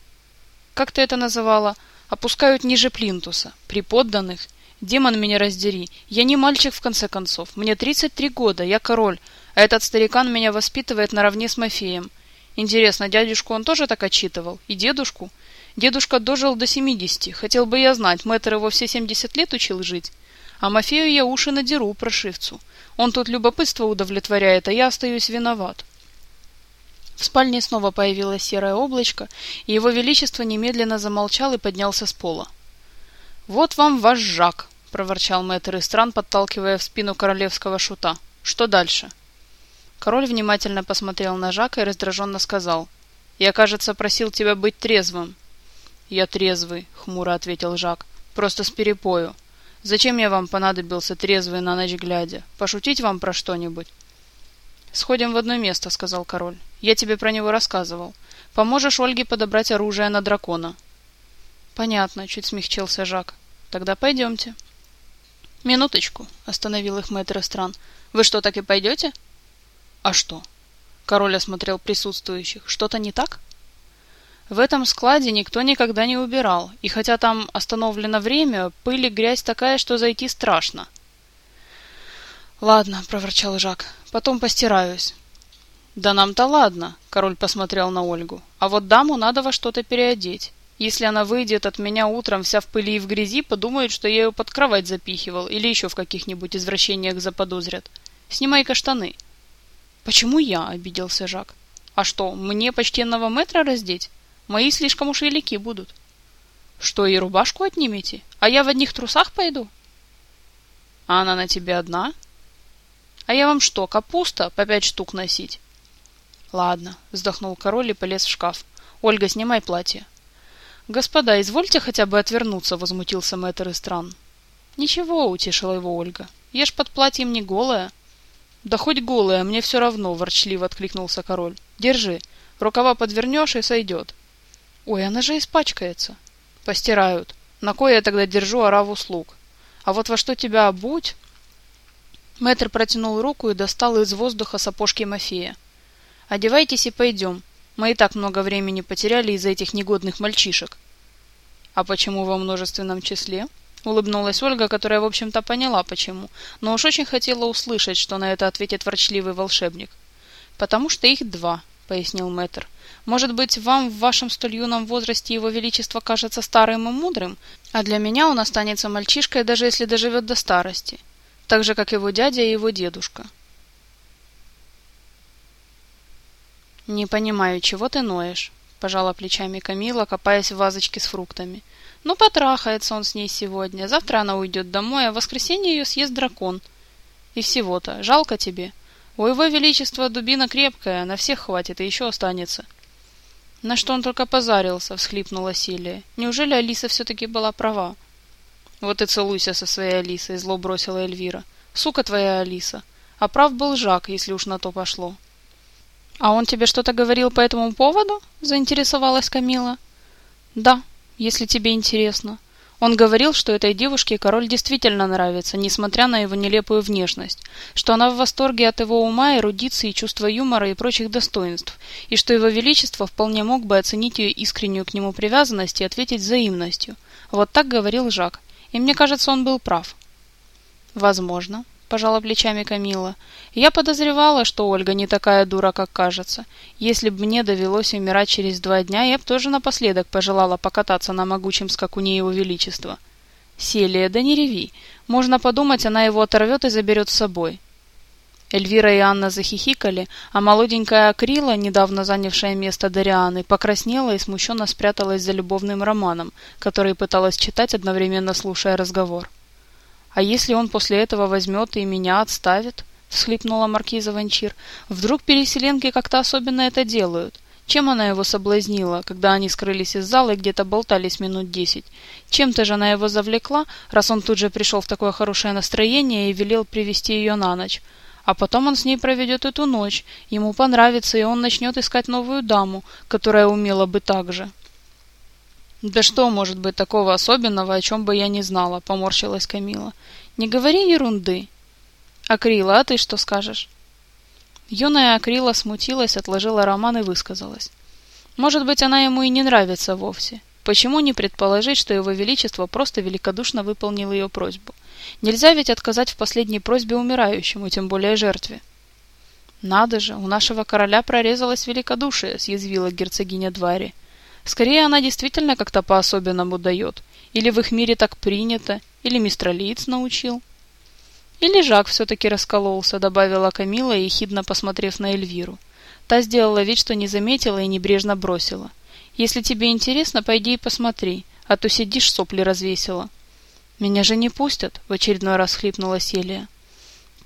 как ты это называла, опускают ниже плинтуса, при подданных. Демон меня раздери, я не мальчик в конце концов, мне 33 года, я король, а этот старикан меня воспитывает наравне с Мафеем. Интересно, дядюшку он тоже так отчитывал? И дедушку? Дедушка дожил до 70, хотел бы я знать, мэтр его все 70 лет учил жить. А Мафею я уши надеру, прошивцу. Он тут любопытство удовлетворяет, а я остаюсь виноват. В спальне снова появилось серое облачко, и его величество немедленно замолчал и поднялся с пола. «Вот вам ваш Жак», — проворчал мэтр Истран, подталкивая в спину королевского шута. «Что дальше?» Король внимательно посмотрел на Жака и раздраженно сказал. «Я, кажется, просил тебя быть трезвым». «Я трезвый», — хмуро ответил Жак. «Просто с перепою. Зачем я вам понадобился трезвый на ночь глядя? Пошутить вам про что-нибудь?» «Сходим в одно место», — сказал король. «Я тебе про него рассказывал. Поможешь Ольге подобрать оружие на дракона». «Понятно», — чуть смягчился Жак. «Тогда пойдемте». «Минуточку», — остановил их мэтр Стран. «Вы что, так и пойдете?» «А что?» Король осмотрел присутствующих. «Что-то не так?» В этом складе никто никогда не убирал, и хотя там остановлено время, пыль и грязь такая, что зайти страшно. «Ладно», — проворчал Жак, — «потом постираюсь». «Да нам-то ладно», — король посмотрел на Ольгу, — «а вот даму надо во что-то переодеть. Если она выйдет от меня утром вся в пыли и в грязи, подумают, что я ее под кровать запихивал или еще в каких-нибудь извращениях заподозрят. Снимай-ка штаны». «Почему я?» — обиделся Жак. «А что, мне почтенного метра раздеть? Мои слишком уж велики будут». «Что, и рубашку отнимете? А я в одних трусах пойду?» «А она на тебе одна?» «А я вам что, капуста по пять штук носить?» «Ладно», — вздохнул король и полез в шкаф. «Ольга, снимай платье». «Господа, извольте хотя бы отвернуться», — возмутился мэтр из стран. «Ничего», — утешила его Ольга. «Я ж под платьем не голая». «Да хоть голая, мне все равно», — ворчливо откликнулся король. «Держи. Рукава подвернешь и сойдет». «Ой, она же испачкается». «Постирают. На кое я тогда держу ораву слуг? А вот во что тебя обуть...» Мэтр протянул руку и достал из воздуха сапожки Мафея. «Одевайтесь и пойдем. Мы и так много времени потеряли из-за этих негодных мальчишек». «А почему во множественном числе?» Улыбнулась Ольга, которая, в общем-то, поняла, почему, но уж очень хотела услышать, что на это ответит ворчливый волшебник. «Потому что их два», — пояснил мэтр. «Может быть, вам в вашем столь юном возрасте его величество кажется старым и мудрым, а для меня он останется мальчишкой, даже если доживет до старости, так же, как его дядя и его дедушка». «Не понимаю, чего ты ноешь?» — пожала плечами Камила, копаясь в вазочке с фруктами. Ну, потрахается он с ней сегодня. Завтра она уйдет домой, а в воскресенье ее съест дракон. И всего-то. Жалко тебе. У его величества дубина крепкая, на всех хватит и еще останется. На что он только позарился, всхлипнула Силия. Неужели Алиса все-таки была права? Вот и целуйся со своей Алисой, зло бросила Эльвира. Сука твоя Алиса. А прав был Жак, если уж на то пошло. А он тебе что-то говорил по этому поводу? Заинтересовалась Камила. Да, если тебе интересно. Он говорил, что этой девушке король действительно нравится, несмотря на его нелепую внешность, что она в восторге от его ума, эрудиции, чувства юмора и прочих достоинств, и что его величество вполне мог бы оценить ее искреннюю к нему привязанность и ответить взаимностью. Вот так говорил Жак, и мне кажется, он был прав. Возможно пожала плечами Камила. Я подозревала, что Ольга не такая дура, как кажется. Если бы мне довелось умирать через два дня, я бы тоже напоследок пожелала покататься на могучем скакуне его величества. Селия, да не реви. Можно подумать, она его оторвет и заберет с собой. Эльвира и Анна захихикали, а молоденькая Акрила, недавно занявшая место Дарианы, покраснела и смущенно спряталась за любовным романом, который пыталась читать, одновременно слушая разговор. «А если он после этого возьмет и меня отставит?» — всхлипнула маркиза Ванчир. «Вдруг переселенки как-то особенно это делают? Чем она его соблазнила, когда они скрылись из зала и где-то болтались минут десять? Чем-то же она его завлекла, раз он тут же пришел в такое хорошее настроение и велел привести ее на ночь?» А потом он с ней проведет эту ночь, ему понравится, и он начнет искать новую даму, которая умела бы так же. «Да что может быть такого особенного, о чем бы я не знала?» — поморщилась Камила. «Не говори ерунды». «Акрила, а ты что скажешь?» Юная Акрила смутилась, отложила роман и высказалась. «Может быть, она ему и не нравится вовсе. Почему не предположить, что его величество просто великодушно выполнил ее просьбу? Нельзя ведь отказать в последней просьбе умирающему, тем более жертве. «Надо же, у нашего короля прорезалось великодушие», — съязвила герцогиня Двари. «Скорее, она действительно как-то по-особенному дает. Или в их мире так принято, или мистралиец научил». «Или Жак все-таки раскололся», — добавила Камила, ехидно посмотрев на Эльвиру. Та сделала вид, что не заметила и небрежно бросила. «Если тебе интересно, пойди и посмотри, а то сидишь сопли развесила». «Меня же не пустят», — в очередной раз хлипнула Селия.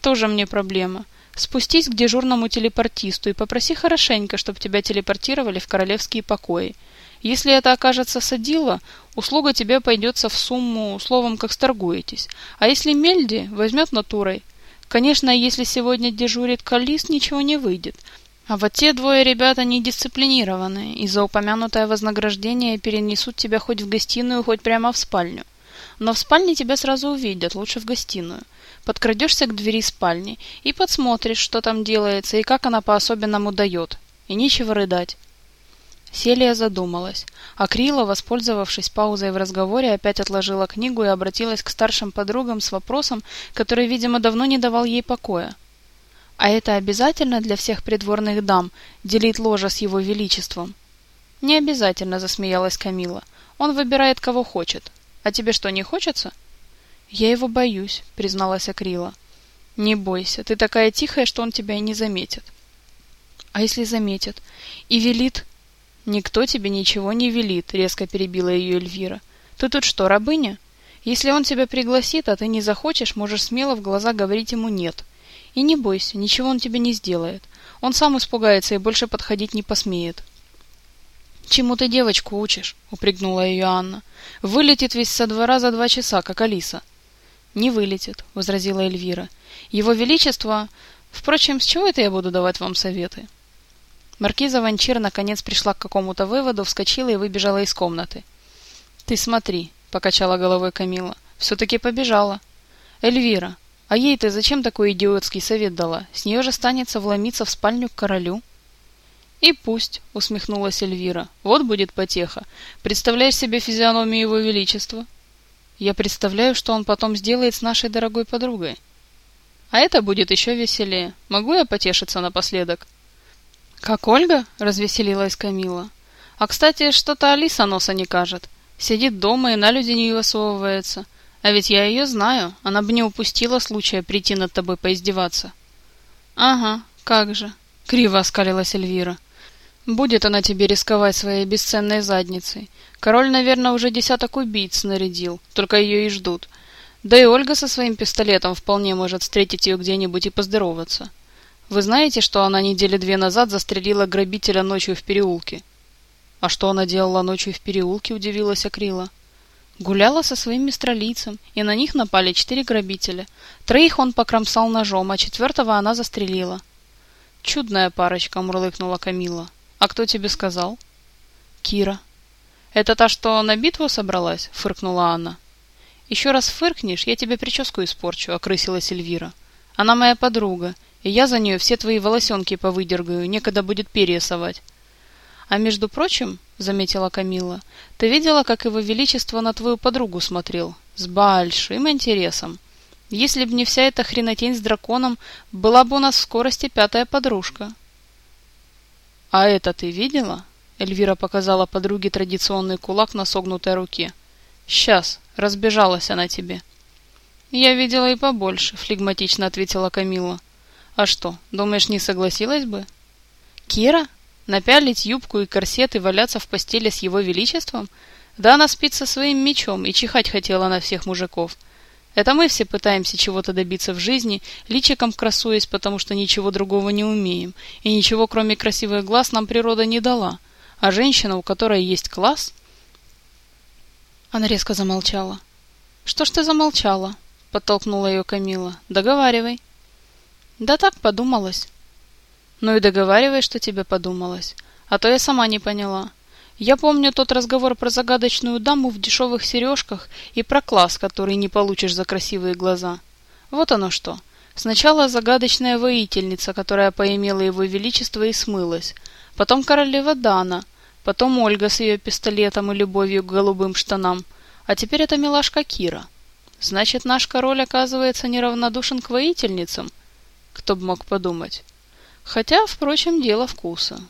«Тоже мне проблема. Спустись к дежурному телепортисту и попроси хорошенько, чтобы тебя телепортировали в королевские покои. Если это окажется садило, услуга тебе пойдется в сумму, словом, как сторгуетесь. А если Мельди, возьмет натурой. Конечно, если сегодня дежурит Калис, ничего не выйдет. А вот те двое ребята недисциплинированные, и за упомянутое вознаграждение перенесут тебя хоть в гостиную, хоть прямо в спальню. Но в спальне тебя сразу увидят, лучше в гостиную. Подкрадешься к двери спальни и подсмотришь, что там делается и как она по-особенному дает. И нечего рыдать. Селия задумалась, а Крила, воспользовавшись паузой в разговоре, опять отложила книгу и обратилась к старшим подругам с вопросом, который, видимо, давно не давал ей покоя. «А это обязательно для всех придворных дам делить ложа с его величеством?» «Не обязательно», — засмеялась Камила. «Он выбирает, кого хочет. А тебе что, не хочется?» «Я его боюсь», — призналась Акрила. «Не бойся, ты такая тихая, что он тебя и не заметит». «А если заметит? И велит...» «Никто тебе ничего не велит», — резко перебила ее Эльвира. «Ты тут что, рабыня? Если он тебя пригласит, а ты не захочешь, можешь смело в глаза говорить ему «нет». И не бойся, ничего он тебе не сделает. Он сам испугается и больше подходить не посмеет». «Чему ты девочку учишь?» — упрягнула ее Анна. «Вылетит весь со двора за два часа, как Алиса». «Не вылетит», — возразила Эльвира. «Его Величество... Впрочем, с чего это я буду давать вам советы?» Маркиза Ванчир наконец пришла к какому-то выводу, вскочила и выбежала из комнаты. «Ты смотри», — покачала головой Камила. «Все-таки побежала». «Эльвира, а ей ты зачем такой идиотский совет дала? С нее же станется вломиться в спальню к королю». «И пусть», — усмехнулась Эльвира. «Вот будет потеха. Представляешь себе физиономию его величества?» Я представляю, что он потом сделает с нашей дорогой подругой. А это будет еще веселее. Могу я потешиться напоследок? Как Ольга? Развеселилась Камила. А, кстати, что-то Алиса носа не кажет. Сидит дома и на люди не высовывается. А ведь я ее знаю. Она бы не упустила случая прийти над тобой поиздеваться. Ага, как же. Криво оскалилась Эльвира. Будет она тебе рисковать своей бесценной задницей. Король, наверное, уже десяток убийц снарядил, только ее и ждут. Да и Ольга со своим пистолетом вполне может встретить ее где-нибудь и поздороваться. Вы знаете, что она недели две назад застрелила грабителя ночью в переулке? А что она делала ночью в переулке, удивилась Акрила. Гуляла со своим мистралийцем, и на них напали четыре грабителя. Троих он покромсал ножом, а четвертого она застрелила. «Чудная парочка», — мурлыкнула Камила. «А кто тебе сказал?» «Кира». «Это та, что на битву собралась?» — фыркнула Анна. «Еще раз фыркнешь, я тебе прическу испорчу», — окрысилась Эльвира. «Она моя подруга, и я за нее все твои волосенки повыдергаю, некогда будет перья совать». «А между прочим», — заметила Камила, — «ты видела, как его величество на твою подругу смотрел? С большим интересом. Если б не вся эта хренотень с драконом, была бы у нас в скорости пятая подружка». «А это ты видела?» Эльвира показала подруге традиционный кулак на согнутой руке. «Сейчас, разбежалась она тебе». «Я видела и побольше», — флегматично ответила Камила. «А что, думаешь, не согласилась бы?» «Кира? Напялить юбку и корсет и валяться в постели с его величеством? Да она спит со своим мечом и чихать хотела на всех мужиков. Это мы все пытаемся чего-то добиться в жизни, личиком красуясь, потому что ничего другого не умеем, и ничего кроме красивых глаз нам природа не дала. А женщина, у которой есть класс... Она резко замолчала. «Что ж ты замолчала?» — подтолкнула ее Камила. «Договаривай». «Да так подумалось». «Ну и договаривай, что тебе подумалось. А то я сама не поняла. Я помню тот разговор про загадочную даму в дешевых сережках и про класс, который не получишь за красивые глаза. Вот оно что. Сначала загадочная воительница, которая поимела его величество и смылась. Потом королева Дана. потом Ольга с ее пистолетом и любовью к голубым штанам, а теперь это милашка Кира. Значит, наш король, оказывается, неравнодушен к воительницам? Кто бы мог подумать. Хотя, впрочем, дело вкуса.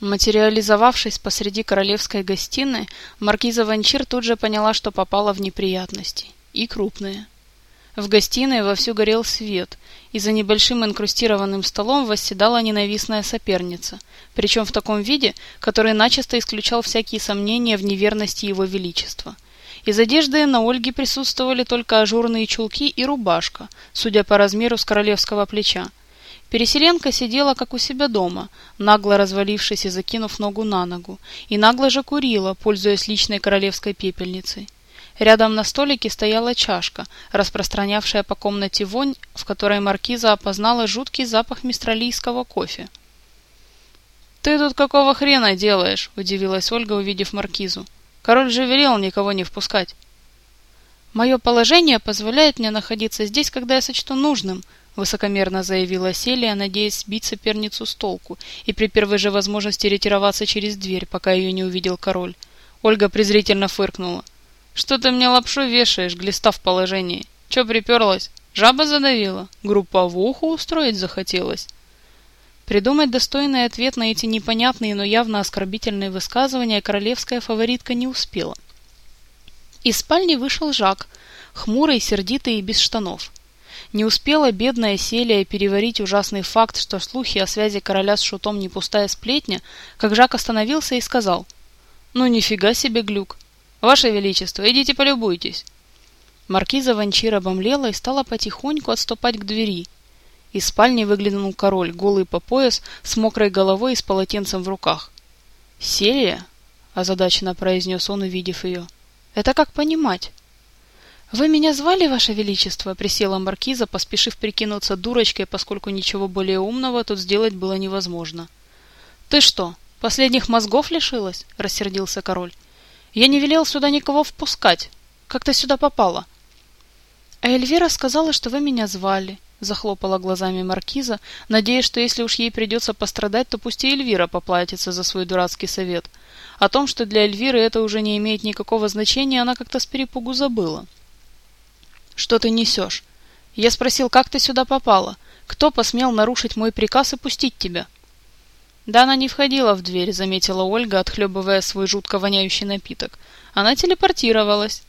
Материализовавшись посреди королевской гостиной, маркиза Ванчир тут же поняла, что попала в неприятности. И крупные. В гостиной вовсю горел свет, и за небольшим инкрустированным столом восседала ненавистная соперница, причем в таком виде, который начисто исключал всякие сомнения в неверности его величества. Из одежды на Ольге присутствовали только ажурные чулки и рубашка, судя по размеру с королевского плеча. Переселенка сидела, как у себя дома, нагло развалившись и закинув ногу на ногу, и нагло же курила, пользуясь личной королевской пепельницей. Рядом на столике стояла чашка, распространявшая по комнате вонь, в которой маркиза опознала жуткий запах мистралийского кофе. «Ты тут какого хрена делаешь?» – удивилась Ольга, увидев маркизу. «Король же велел никого не впускать». «Мое положение позволяет мне находиться здесь, когда я сочту нужным», высокомерно заявила Селия, надеясь сбить соперницу с толку и при первой же возможности ретироваться через дверь, пока ее не увидел король. Ольга презрительно фыркнула. «Что ты мне лапшу вешаешь, глиста в положении? Че приперлась? Жаба задавила? Групповуху устроить захотелось?» Придумать достойный ответ на эти непонятные, но явно оскорбительные высказывания королевская фаворитка не успела. Из спальни вышел Жак, хмурый, сердитый и без штанов. Не успела бедная Селия переварить ужасный факт, что слухи о связи короля с шутом не пустая сплетня, как Жак остановился и сказал «Ну нифига себе глюк! Ваше Величество, идите полюбуйтесь!» Маркиза Ванчира обомлела и стала потихоньку отступать к двери. Из спальни выглянул король, голый по пояс, с мокрой головой и с полотенцем в руках. «Селия?» – озадаченно произнес он, увидев ее. «Это как понимать?» «Вы меня звали, Ваше Величество?» — присела маркиза, поспешив прикинуться дурочкой, поскольку ничего более умного тут сделать было невозможно. «Ты что, последних мозгов лишилась?» — рассердился король. «Я не велел сюда никого впускать. Как ты сюда попала?» «А Эльвира сказала, что вы меня звали», — захлопала глазами маркиза, надеясь, что если уж ей придется пострадать, то пусть и Эльвира поплатится за свой дурацкий совет. О том, что для Эльвиры это уже не имеет никакого значения, она как-то с перепугу забыла. «Что ты несешь?» Я спросил, как ты сюда попала? Кто посмел нарушить мой приказ и пустить тебя?» «Да она не входила в дверь», — заметила Ольга, отхлебывая свой жутко воняющий напиток. «Она телепортировалась».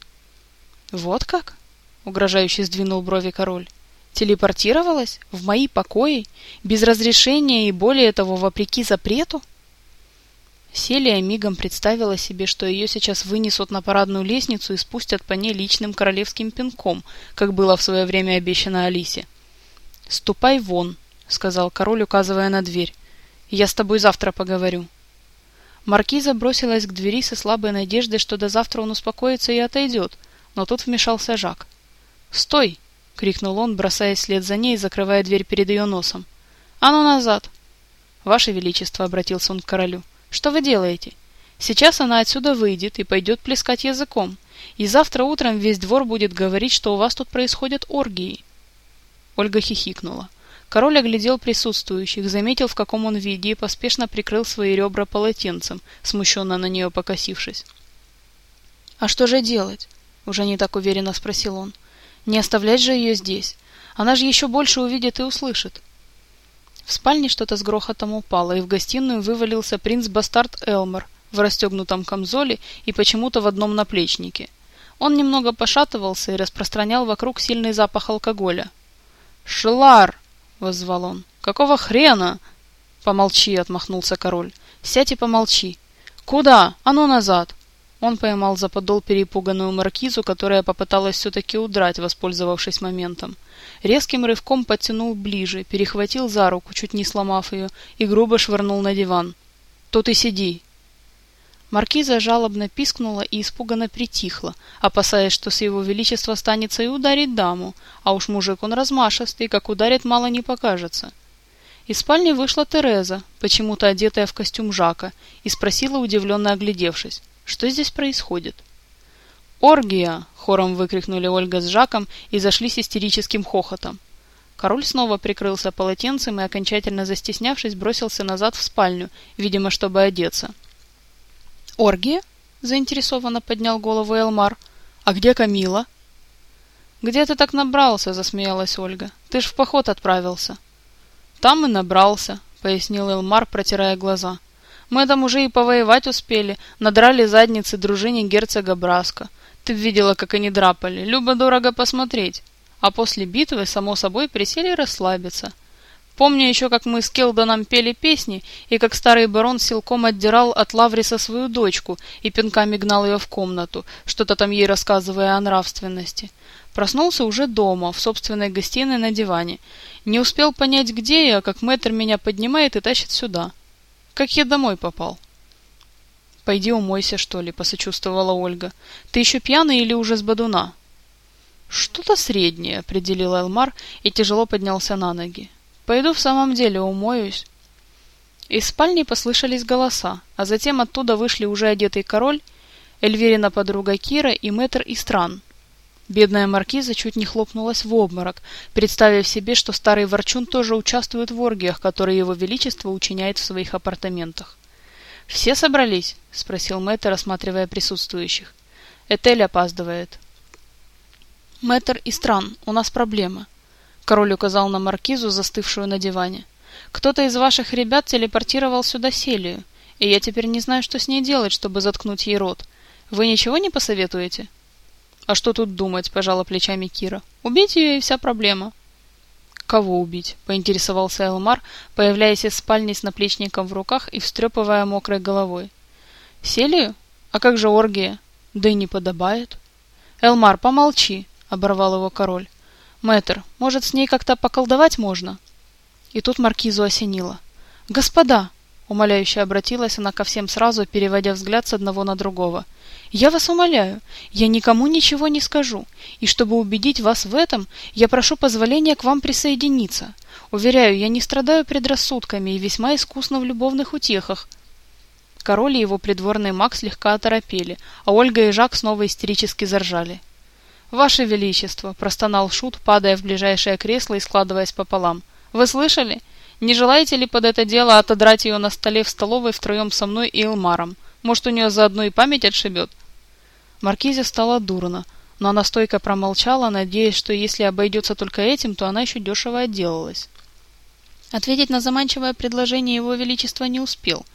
«Вот как?» — угрожающе сдвинул брови король. «Телепортировалась? В мои покои? Без разрешения и, более того, вопреки запрету?» Селия мигом представила себе, что ее сейчас вынесут на парадную лестницу и спустят по ней личным королевским пинком, как было в свое время обещано Алисе. «Ступай вон», — сказал король, указывая на дверь. «Я с тобой завтра поговорю». Маркиза бросилась к двери со слабой надеждой, что до завтра он успокоится и отойдет, но тут вмешался Жак. «Стой!» — крикнул он, бросаясь вслед за ней и закрывая дверь перед ее носом. «А ну назад!» «Ваше Величество!» — обратился он к королю. Что вы делаете? Сейчас она отсюда выйдет и пойдет плескать языком. И завтра утром весь двор будет говорить, что у вас тут происходят оргии. Ольга хихикнула. Король оглядел присутствующих, заметил, в каком он виде, и поспешно прикрыл свои ребра полотенцем, смущенно на нее покосившись. «А что же делать?» — уже не так уверенно спросил он. «Не оставлять же ее здесь. Она же еще больше увидит и услышит». В спальне что-то с грохотом упало, и в гостиную вывалился принц-бастард Элмор в расстегнутом камзоле и почему-то в одном наплечнике. Он немного пошатывался и распространял вокруг сильный запах алкоголя. «Шелар!» — воззвал он. «Какого хрена?» «Помолчи!» — отмахнулся король. «Сядь и помолчи!» «Куда? А ну назад!» Он поймал за подол перепуганную маркизу, которая попыталась все-таки удрать, воспользовавшись моментом. Резким рывком подтянул ближе, перехватил за руку, чуть не сломав ее, и грубо швырнул на диван. «Тут и сиди!» Маркиза жалобно пискнула и испуганно притихла, опасаясь, что с его величества станется и ударить даму, а уж мужик он размашистый, как ударит мало не покажется. Из спальни вышла Тереза, почему-то одетая в костюм Жака, и спросила, удивленно оглядевшись, что здесь происходит. «Оргия!» — хором выкрикнули Ольга с Жаком и зашлись истерическим хохотом. Король снова прикрылся полотенцем и, окончательно застеснявшись, бросился назад в спальню, видимо, чтобы одеться. «Оргия?» — заинтересованно поднял голову Элмар. «А где Камила?» «Где ты так набрался?» — засмеялась Ольга. «Ты ж в поход отправился». «Там и набрался», — пояснил Элмар, протирая глаза. «Мы там уже и повоевать успели, надрали задницы дружине герцога Браска. Ты видела, как они драпали. Любо-дорого посмотреть. А после битвы, само собой, присели расслабиться. Помню еще, как мы с Келдоном пели песни, и как старый барон силком отдирал от Лавриса свою дочку и пинками гнал ее в комнату, что-то там ей рассказывая о нравственности. Проснулся уже дома, в собственной гостиной на диване. Не успел понять, где я, как мэтр меня поднимает и тащит сюда. Как я домой попал. «Пойди умойся, что ли», — посочувствовала Ольга. «Ты еще пьяный или уже с бодуна?» «Что-то среднее», — определил Элмар и тяжело поднялся на ноги. «Пойду в самом деле умоюсь». Из спальни послышались голоса, а затем оттуда вышли уже одетый король, Эльвирина подруга Кира и мэтр Истран. Бедная маркиза чуть не хлопнулась в обморок, представив себе, что старый ворчун тоже участвует в оргиях, которые его величество учиняет в своих апартаментах. «Все собрались?» — спросил мэтр, осматривая присутствующих. «Этель опаздывает». «Мэтр и стран, у нас проблема», — король указал на маркизу, застывшую на диване. «Кто-то из ваших ребят телепортировал сюда Селию, и я теперь не знаю, что с ней делать, чтобы заткнуть ей рот. Вы ничего не посоветуете?» «А что тут думать?» – пожала плечами Кира. «Убить ее и вся проблема». «Кого убить?» – поинтересовался Элмар, появляясь из спальни с наплечником в руках и встрепывая мокрой головой. «Селию? А как же оргия?» «Да и не подобает». «Элмар, помолчи!» – оборвал его король. «Мэтр, может, с ней как-то поколдовать можно?» И тут маркизу осенило. «Господа!» – умоляюще обратилась она ко всем сразу, переводя взгляд с одного на другого – я вас умоляю, я никому ничего не скажу, и чтобы убедить вас в этом, я прошу позволения к вам присоединиться. Уверяю, я не страдаю предрассудками и весьма искусна в любовных утехах. Король и его придворный маг слегка оторопели, а Ольга и Жак снова истерически заржали. «Ваше Величество!» – простонал Шут, падая в ближайшее кресло и складываясь пополам. «Вы слышали? Не желаете ли под это дело отодрать ее на столе в столовой втроем со мной и Элмаром? Может, у нее заодно и память отшибет?» Маркизе стало дурно, но она стойко промолчала, надеясь, что если обойдется только этим, то она еще дешево отделалась. Ответить на заманчивое предложение его величества не успел.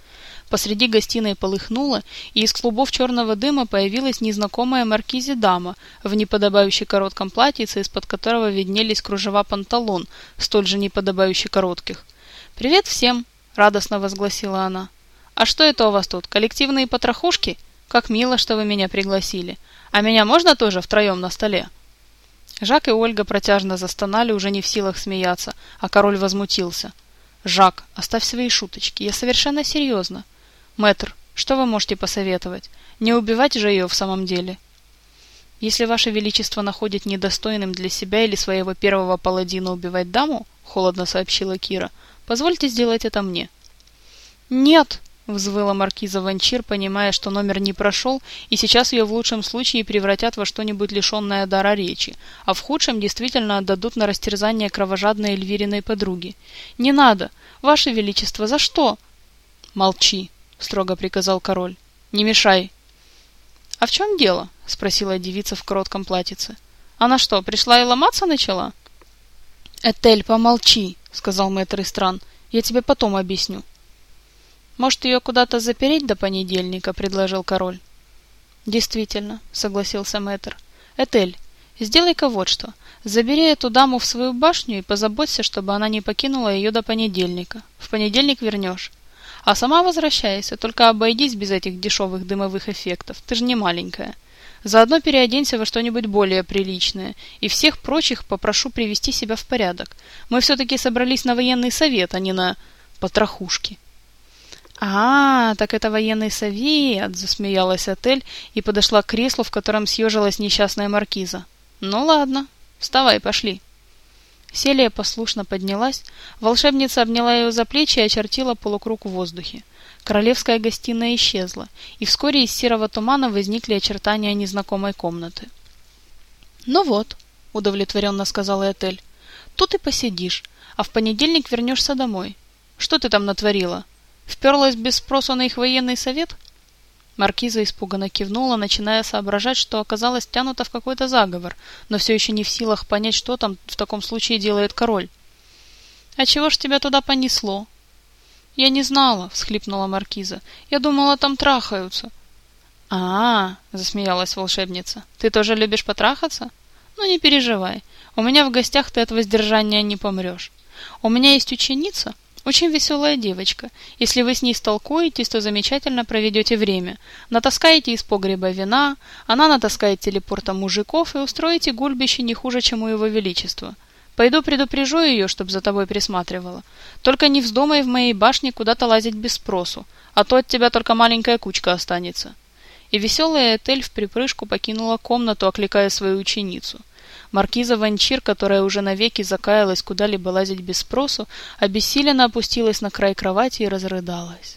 Посреди гостиной полыхнуло, и из клубов черного дыма появилась незнакомая маркизе дама в неподобающе коротком платьице, из-под которого виднелись кружева панталон, столь же неподобающе коротких. «Привет всем!» — радостно возгласила она. «А что это у вас тут, коллективные потрохушки?» Как мило, что вы меня пригласили. А меня можно тоже втроем на столе?» Жак и Ольга протяжно застонали, уже не в силах смеяться, а король возмутился. «Жак, оставь свои шуточки, я совершенно серьезно. Мэтр, что вы можете посоветовать? Не убивать же ее в самом деле?» «Если ваше величество находит недостойным для себя или своего первого паладина убивать даму, — холодно сообщила Кира, — позвольте сделать это мне». «Нет!» Взвыла маркиза Ванчир, понимая, что номер не прошел, и сейчас ее в лучшем случае превратят во что-нибудь лишенное дара речи, а в худшем действительно отдадут на растерзание кровожадной Эльвириной подруги. «Не надо! Ваше Величество, за что?» «Молчи!» — строго приказал король. «Не мешай!» «А в чем дело?» — спросила девица в коротком платьице. «Она что, пришла и ломаться начала?» «Этель, помолчи!» — сказал мэтр Истран. «Я тебе потом объясню». «Может, ее куда-то запереть до понедельника?» — предложил король. «Действительно», — согласился мэтр. «Этель, сделай-ка вот что. Забери эту даму в свою башню и позаботься, чтобы она не покинула ее до понедельника. В понедельник вернешь. А сама возвращайся, только обойдись без этих дешевых дымовых эффектов. Ты же не маленькая. Заодно переоденься во что-нибудь более приличное, и всех прочих попрошу привести себя в порядок. Мы все-таки собрались на военный совет, а не на потрохушки». «А, так это военный совет!» — засмеялась Отель и подошла к креслу, в котором съежилась несчастная маркиза. «Ну ладно, вставай, пошли». Селия послушно поднялась, волшебница обняла ее за плечи и очертила полукруг в воздухе. Королевская гостиная исчезла, и вскоре из серого тумана возникли очертания незнакомой комнаты. «Ну вот», — удовлетворенно сказала Этель, — «тут и посидишь, а в понедельник вернешься домой. Что ты там натворила? Вперлась без спроса на их военный совет?» Маркиза испуганно кивнула, начиная соображать, что оказалось тянуто в какой-то заговор, но все еще не в силах понять, что там в таком случае делает король. «А чего ж тебя туда понесло?» «Я не знала», — всхлипнула Маркиза. «Я думала, там трахаются». «А-а-а», — засмеялась волшебница, — «ты тоже любишь потрахаться?» «Ну, не переживай, у меня в гостях ты от воздержания не помрешь. У меня есть ученица, очень веселая девочка. Если вы с ней столкуетесь, то замечательно проведете время. Натаскаете из погреба вина, она натаскает телепорта мужиков и устроите гульбище не хуже, чем у его величества. Пойду предупрежу ее, чтоб за тобой присматривала. Только не вздумай в моей башне куда-то лазить без спросу, а то от тебя только маленькая кучка останется. И веселая Этель в припрыжку покинула комнату, окликая свою ученицу. Маркиза Ванчир, которая уже навеки закаялась куда-либо лазить без спросу, обессиленно опустилась на край кровати и разрыдалась.